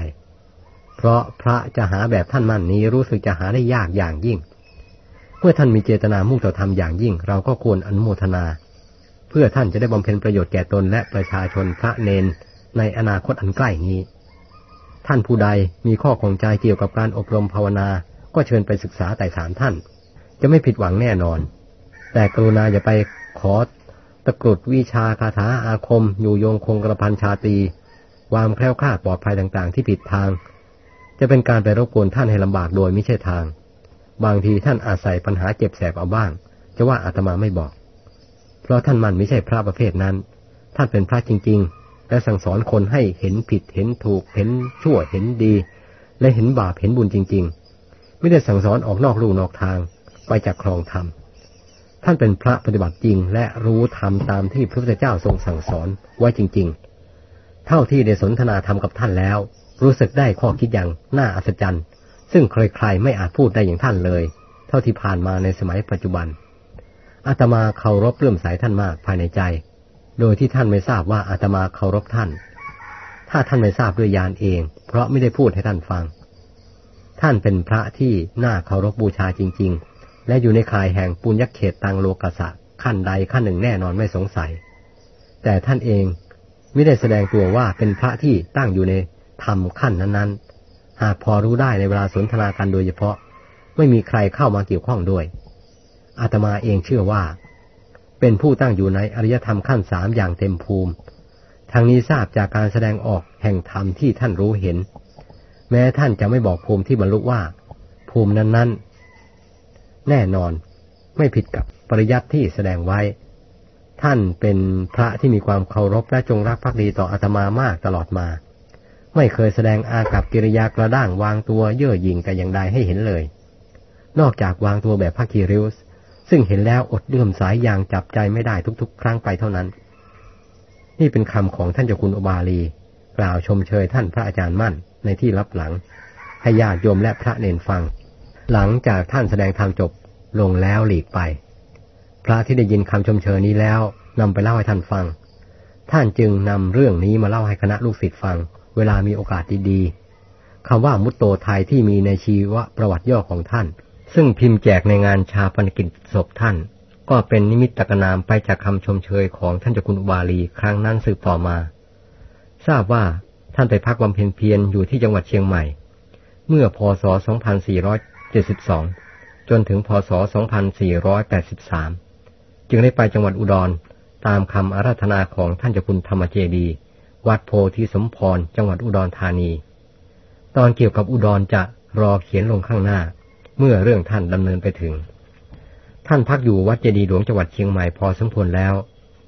เพราะพระจะหาแบบท่านมั่นนี้รู้สึกจะหาได้ยากอย่างยิ่ง เมื่อท่านมีเจตนามุ่งต่อธรรมอย่างยิ่ง เราก็ควรอนุโมทนา เพื่อท่านจะได้บำเพ็ญประโยชน์แก่ตนและประชาชนพระเนนในอนาคตอันใกล้นี้ ท่านผู้ใดมีข้อคงใจเกี่ยวกับการอบรมภาวนา ก็เชิญไปศึกษาแต่สามท่าน จะไม่ผิดหวังแน่นอน แต่กรุณาอย่าไปขอตะกรุดวิชาคาถาอาคม อยู่โยงคงกระพันชาตีความแคล้วคลาดปลอดภัยต่างๆ ที่ผิดทาง จะเป็นการไปรบกวนท่านให้ลำบากโดยไม่ใช่ทาง บางทีท่านอาศัยปัญหาเจ็บแสบเอาบ้าง จะว่าอาตมาไม่บอก เพราะท่านมันไม่ใช่พระประเภทนั้น ท่านเป็นพระจริง ๆ และสั่งสอนคนให้เห็นผิดเห็นถูกเห็นชั่วเห็นดี และเห็นบาปเห็นบุญจริง ๆ ไม่ได้สั่งสอนออกนอกลู่นอกทางไปจากคลองธรรมท่านเป็นพระปฏิบัติจริง และรู้ธรรมตามที่พระพุทธเจ้าทรงสั่งสอนไว้จริง ๆ เท่าที่ได้สนทนาธรรมกับท่านแล้ว รู้สึกได้ข้อคิดอย่างน่าอัศจรรย์ ซึ่งใครๆไม่อาจพูดได้อย่างท่านเลย เท่าที่ผ่านมาในสมัยปัจจุบันอาตมาเคารพเลื่อมใสท่านมากภายในใจ โดยที่ท่านไม่ทราบว่าอาตมาเคารพท่าน ถ้าท่านไม่ทราบด้วยญาณเอง เพราะไม่ได้พูดให้ท่านฟัง ท่านเป็นพระที่น่าเคารพบูชาจริง ๆ และอยู่ในข่ายแห่งปุญญเขตตังโลกสะขั้นใดขั้นหนึ่งแน่นอนไม่สงสัย แต่ท่านเองไม่ได้แสดงตัวว่าเป็นพระที่ตั้งอยู่ใน ธรรมขั้นนั้นๆ หากพอรู้ได้ในเวลาสนทนากันโดยเฉพาะ ไม่มีใครเข้ามาเกี่ยวข้องด้วย อาตมาเองเชื่อว่า เป็นผู้ตั้งอยู่ในอริยธรรมขั้นสามอย่างเต็มภูมิทางนี้ทราบจากการแสดงออกแห่งธรรมที่ท่านรู้เห็น แม้ท่านจะไม่บอกภูมิที่บรรลุว่า ภูมินั้นแน่นอนไม่ผิดกับปริยัติที่แสดงไว้ ท่านเป็นพระที่มีความเคารพและจงรักภักดีต่ออาตมามากตลอดมา ไม่เคยแสดงอากับกิริยากระด้างวางตัวเย่อหยิ่งแต่อย่างใดให้เห็นเลย นอกจากวางตัวแบบพระคีริวส์ซึ่งเห็นแล้วอดเลื่อมสายอย่างจับใจไม่ได้ทุกๆ ครั้งไปเท่านั้น นี่เป็นคำของท่านเจ้าคุณอบาลี กล่าวชมเชยท่านพระอาจารย์มั่นในที่รับหลังให้ญาติโยมและพระเนนฟัง หลังจากท่านแสดงธรรมจบลงแล้วหลีกไป พระที่ได้ยินคำชมเชยนี้แล้วนำไปเล่าให้ท่านฟัง ท่านจึงนำเรื่องนี้มาเล่าให้คณะลูกศิษย์ฟัง เวลามีโอกาสดีๆคำว่ามุตโตไทยที่มีในชีวประวัติย่อของท่าน ซึ่งพิมพ์แจกในงานชาปนกิจศพท่าน ก็เป็นนิมิตตกนามไปจากคำชมเชยของท่านเจ้าคุณอุบาลีครั้งนั้นสืบต่อมา ทราบว่าท่านไปพักบำเพ็ญเพียรอยู่ที่จังหวัดเชียงใหม่ เมื่อพศ 2472 จนถึงพศ 2483 จึงได้ไปจังหวัดอุดรตามคำอาราธนาของท่านเจ้าคุณธรรมเจดี วัดโพธิสมพรจังหวัดอุดรธานี ตอนเกี่ยวกับอุดรจะรอเขียนลงข้างหน้า เมื่อเรื่องท่านดำเนินไปถึง ท่านพักอยู่วัดเจดีหลวงจังหวัดเชียงใหม่พอสมควรแล้ว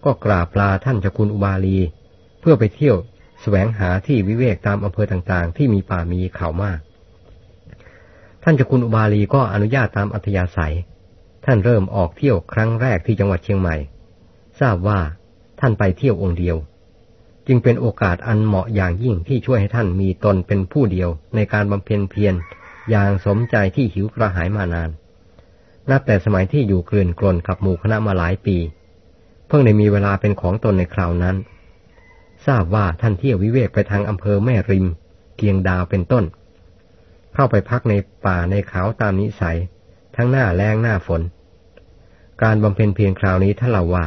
ก็กราบลาท่านเจ้าคุณอุบาลี เพื่อไปเที่ยวแสวงหาที่วิเวกตามอำเภอต่างๆ ที่มีป่ามีเขามาก ท่านเจ้าคุณอุบาลีก็อนุญาตตามอัธยาศัย ท่านเริ่มออกเที่ยวครั้งแรกที่จังหวัดเชียงใหม่ ทราบว่าท่านไปเที่ยวองค์เดียว จึงเป็นโอกาสอันเหมาะอย่างยิ่งที่ช่วยให้ท่านมีตนเป็นผู้เดียวในการบำเพ็ญเพียรอย่างสมใจที่หิวกระหายมานาน นับแต่สมัยที่อยู่เกลื่อนกลนกับหมู่คณะมาหลายปี เพิ่งได้มีเวลาเป็นของตนในคราวนั้น ทราบว่าท่านเที่ยววิเวกไปทางอำเภอแม่ริม เกียงดาวเป็นต้น เข้าไปพักในป่าในเขาตามนิสัย ทั้งหน้าแรงหน้าฝน การบำเพ็ญเพียรคราวนี้ท่านเล่าว่า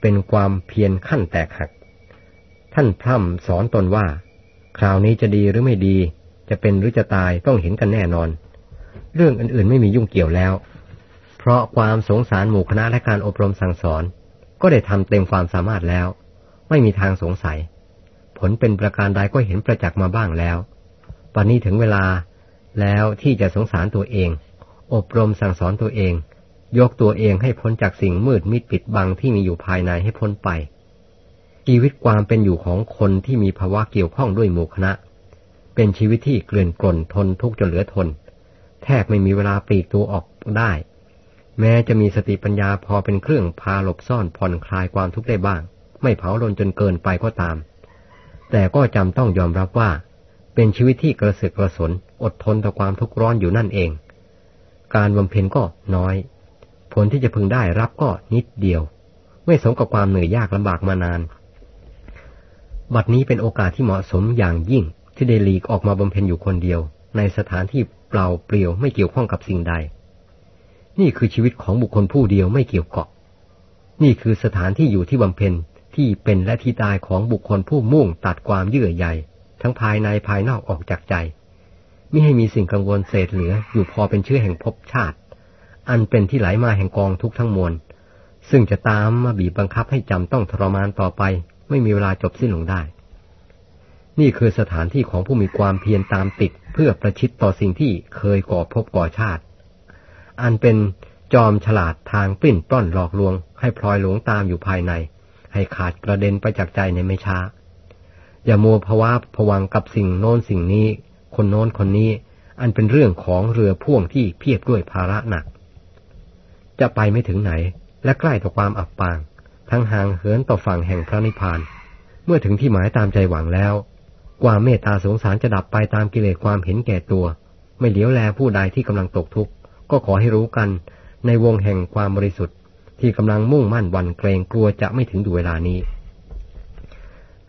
เป็นความเพียรขั้นแตกหัก ท่านพร่ำสอนตนว่า คราวนี้จะดีหรือไม่ดี จะเป็นหรือจะตายต้องเห็นกันแน่นอน เรื่องอื่นๆไม่มียุ่งเกี่ยวแล้ว เพราะความสงสารหมู่คณะและการอบรมสั่งสอน ก็ได้ทำเต็มความสามารถแล้ว ไม่มีทางสงสัย ผลเป็นประการใดก็เห็นประจักษ์มาบ้างแล้ววันนี้ถึงเวลาแล้วที่จะสงสารตัวเอง อบรมสั่งสอนตัวเอง ยกตัวเองให้พ้นจากสิ่งมืดมิดปิดบังที่มีอยู่ภายในให้พ้นไป ชีวิตความเป็นอยู่ของคนที่มีภาวะเกี่ยวข้องด้วยหมู่คณะ เป็นชีวิตที่เกลื่อนกล่นทนทุกข์จนเหลือทน แทบไม่มีเวลาปลีกตัวออกได้ แม้จะมีสติปัญญาพอเป็นเครื่องพาหลบซ่อนผ่อนคลายความทุกข์ได้บ้าง ไม่เผาลนจนเกินไปก็ตาม แต่ก็จำต้องยอมรับว่า เป็นชีวิตที่กระเสือกกระสนอดทนต่อความทุกข์ร้อนอยู่นั่นเอง การบำเพ็ญก็น้อย ผลที่จะพึงได้รับก็นิดเดียว ไม่สมกับความเหนื่อยยากลำบากมานาน บัดนี้เป็นโอกาสที่เหมาะสมอย่างยิ่งที่ได้หลีกออกมาบำเพ็ญอยู่คนเดียว ในสถานที่เปล่าเปลี่ยวไม่เกี่ยวข้องกับสิ่งใด นี่คือชีวิตของบุคคลผู้เดียวไม่เกี่ยวเกาะ นี่คือสถานที่อยู่ที่บำเพ็ญที่เป็นและที่ตายของบุคคลผู้มุ่งตัดความเยื่อใยทั้งภายในภายนอกออกจากใจม่ให้มีสิ่งกังวลเศษเหลืออยู่พอเป็นเชื้อแห่งภพชาติ อันเป็นที่ไหลมาแห่งกองทุกทั้งมวล ซึ่งจะตามมาบีบบังคับให้จำต้องทรมานต่อไป ไม่มีเวลาจบสิ้นลงได้ นี่คือสถานที่ของผู้มีความเพียรตามติดเพื่อประชิดต่อสิ่งที่เคยก่อภพก่อชาติ อันเป็นจอมฉลาดทางปิ้นปล้อนหลอกลวง ให้พลอยหลงตามอยู่ภายใน ให้ขาดกระเด็นไปจากใจในไม่ช้า อย่ามัวภาวะผวังกับสิ่งโน้นสิ่งนี้ คนโน้นคนนี้ อันเป็นเรื่องของเรือพ่วงที่เพียบด้วยภาระหนัก จะไปไม่ถึงไหนและใกล้ต่อความอับปาง ทั้งห่างเหินต่อฝั่งแห่งพระนิพพาน เมื่อถึงที่หมายตามใจหวังแล้ว ความเมตตาสงสารจะดับไปตามกิเลสความเห็นแก่ตัว ไม่เหลียวแลผู้ใดที่กำลังตกทุกข์ก็ขอให้รู้กัน ในวงแห่งความบริสุทธิ์ ที่กำลังมุ่งมั่นวันเกรงกลัวจะไม่ถึงอยู่เวลานี้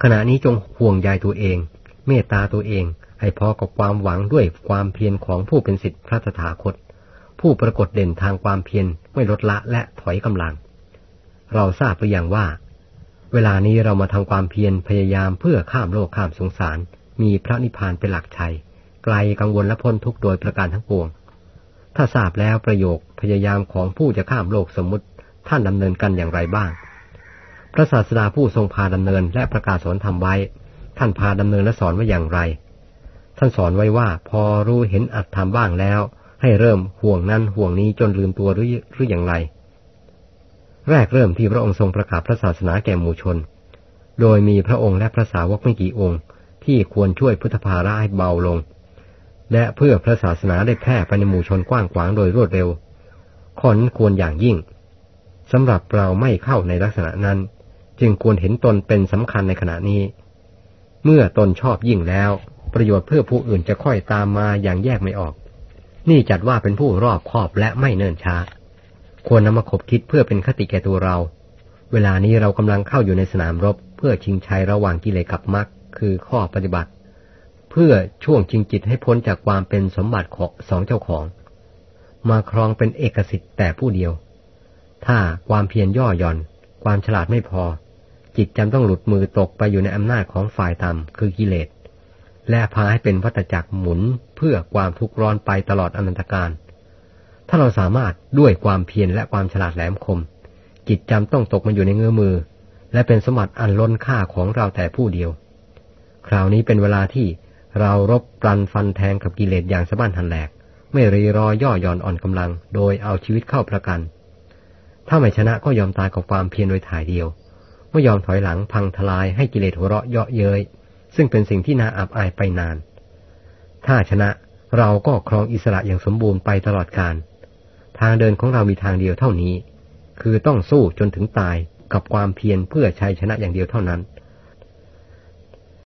ขณะนี้จงห่วงใยตัวเอง เมตตาตัวเองให้พอกับความหวังด้วยความเพียรของผู้เป็นสิทธิพระสถาคต ผู้ปรากฏเด่นทางความเพียรไม่ลดละและถอยกำลัง เราทราบหรือยังว่า เวลานี้เรามาทำความเพียรพยายามเพื่อข้ามโลกข้ามสงสาร มีพระนิพพานเป็นหลักชัย ไกลกังวลและพ้นทุกโดยประการทั้งปวง ถ้าทราบแล้วประโยคพยายามของผู้จะข้ามโลกสมมติท่านดำเนินกันอย่างไรบ้าง พระศาสดาผู้ทรงพาดำเนินและประกาศสอนทำไว้ ท่านพาดำเนินและสอนไว้อย่างไร ท่านสอนไว้ว่าพอรู้เห็นอัตธรรมบ้างแล้ว ให้เริ่มห่วงนั้นห่วงนี้จนลืมตัวหรือหรืออย่างไร แรกเริ่มที่พระองค์ทรงประกาศพระศาสนาแก่หมู่ชน โดยมีพระองค์และพระสาวกไม่กี่องค์ ที่ควรช่วยพุทธภาระให้เบาลง และเพื่อพระศาสนาได้แพร่ไปในหมู่ชนกว้างขวางโดยรวดเร็วขอนควรอย่างยิ่งสำหรับเราไม่เข้าในลักษณะนั้น จึงควรเห็นตนเป็นสำคัญในขณะนี้ เมื่อตนชอบยิ่งแล้ว ประโยชน์เพื่อผู้อื่นจะค่อยตามมาอย่างแยกไม่ออก นี่จัดว่าเป็นผู้รอบคอบและไม่เนิ่นช้า ควรนำมาคบคิดเพื่อเป็นคติแก่ตัวเรา เวลานี้เรากำลังเข้าอยู่ในสนามรบ เพื่อชิงชัยระหว่างกิเลสกับมรรคคือข้อปฏิบัติ เพื่อช่วงชิงจิตให้พ้นจากความเป็นสมบัติของสองเจ้าของ มาครองเป็นเอกสิทธิ์แต่ผู้เดียว ถ้าความเพียรย่อหย่อน ความฉลาดไม่พอ จิตจำต้องหลุดมือตกไปอยู่ในอำนาจของฝ่ายต่ำคือกิเลสและพาให้เป็นวัฏจักรหมุนเพื่อความทุกข์ร้อนไปตลอดอนันตการ ถ้าเราสามารถด้วยความเพียรและความฉลาดแหลมคม จิตจำต้องตกมาอยู่ในเงื้อมือ และเป็นสมบัติอันล้นค่าของเราแต่ผู้เดียว คราวนี้เป็นเวลาที่เรารบปรันฟันแทงกับกิเลสอย่างสะบั้นทันแหลก ไม่รีรอย่อย่อนอ่อนกำลัง โดยเอาชีวิตเข้าประกัน ถ้าไม่ชนะก็ยอมตายกับความเพียรโดยถ่ายเดียว ไม่ยอมถอยหลังพังทลายให้กิเลสหัวเราะเยาะเย้ยซึ่งเป็นสิ่งที่น่าอับอายไปนาน ถ้าชนะเราก็ครองอิสระอย่างสมบูรณ์ไปตลอดกาล ทางเดินของเรามีทางเดียวเท่านี้ คือต้องสู้จนถึงตายกับความเพียรเพื่อชัยชนะอย่างเดียวเท่านั้น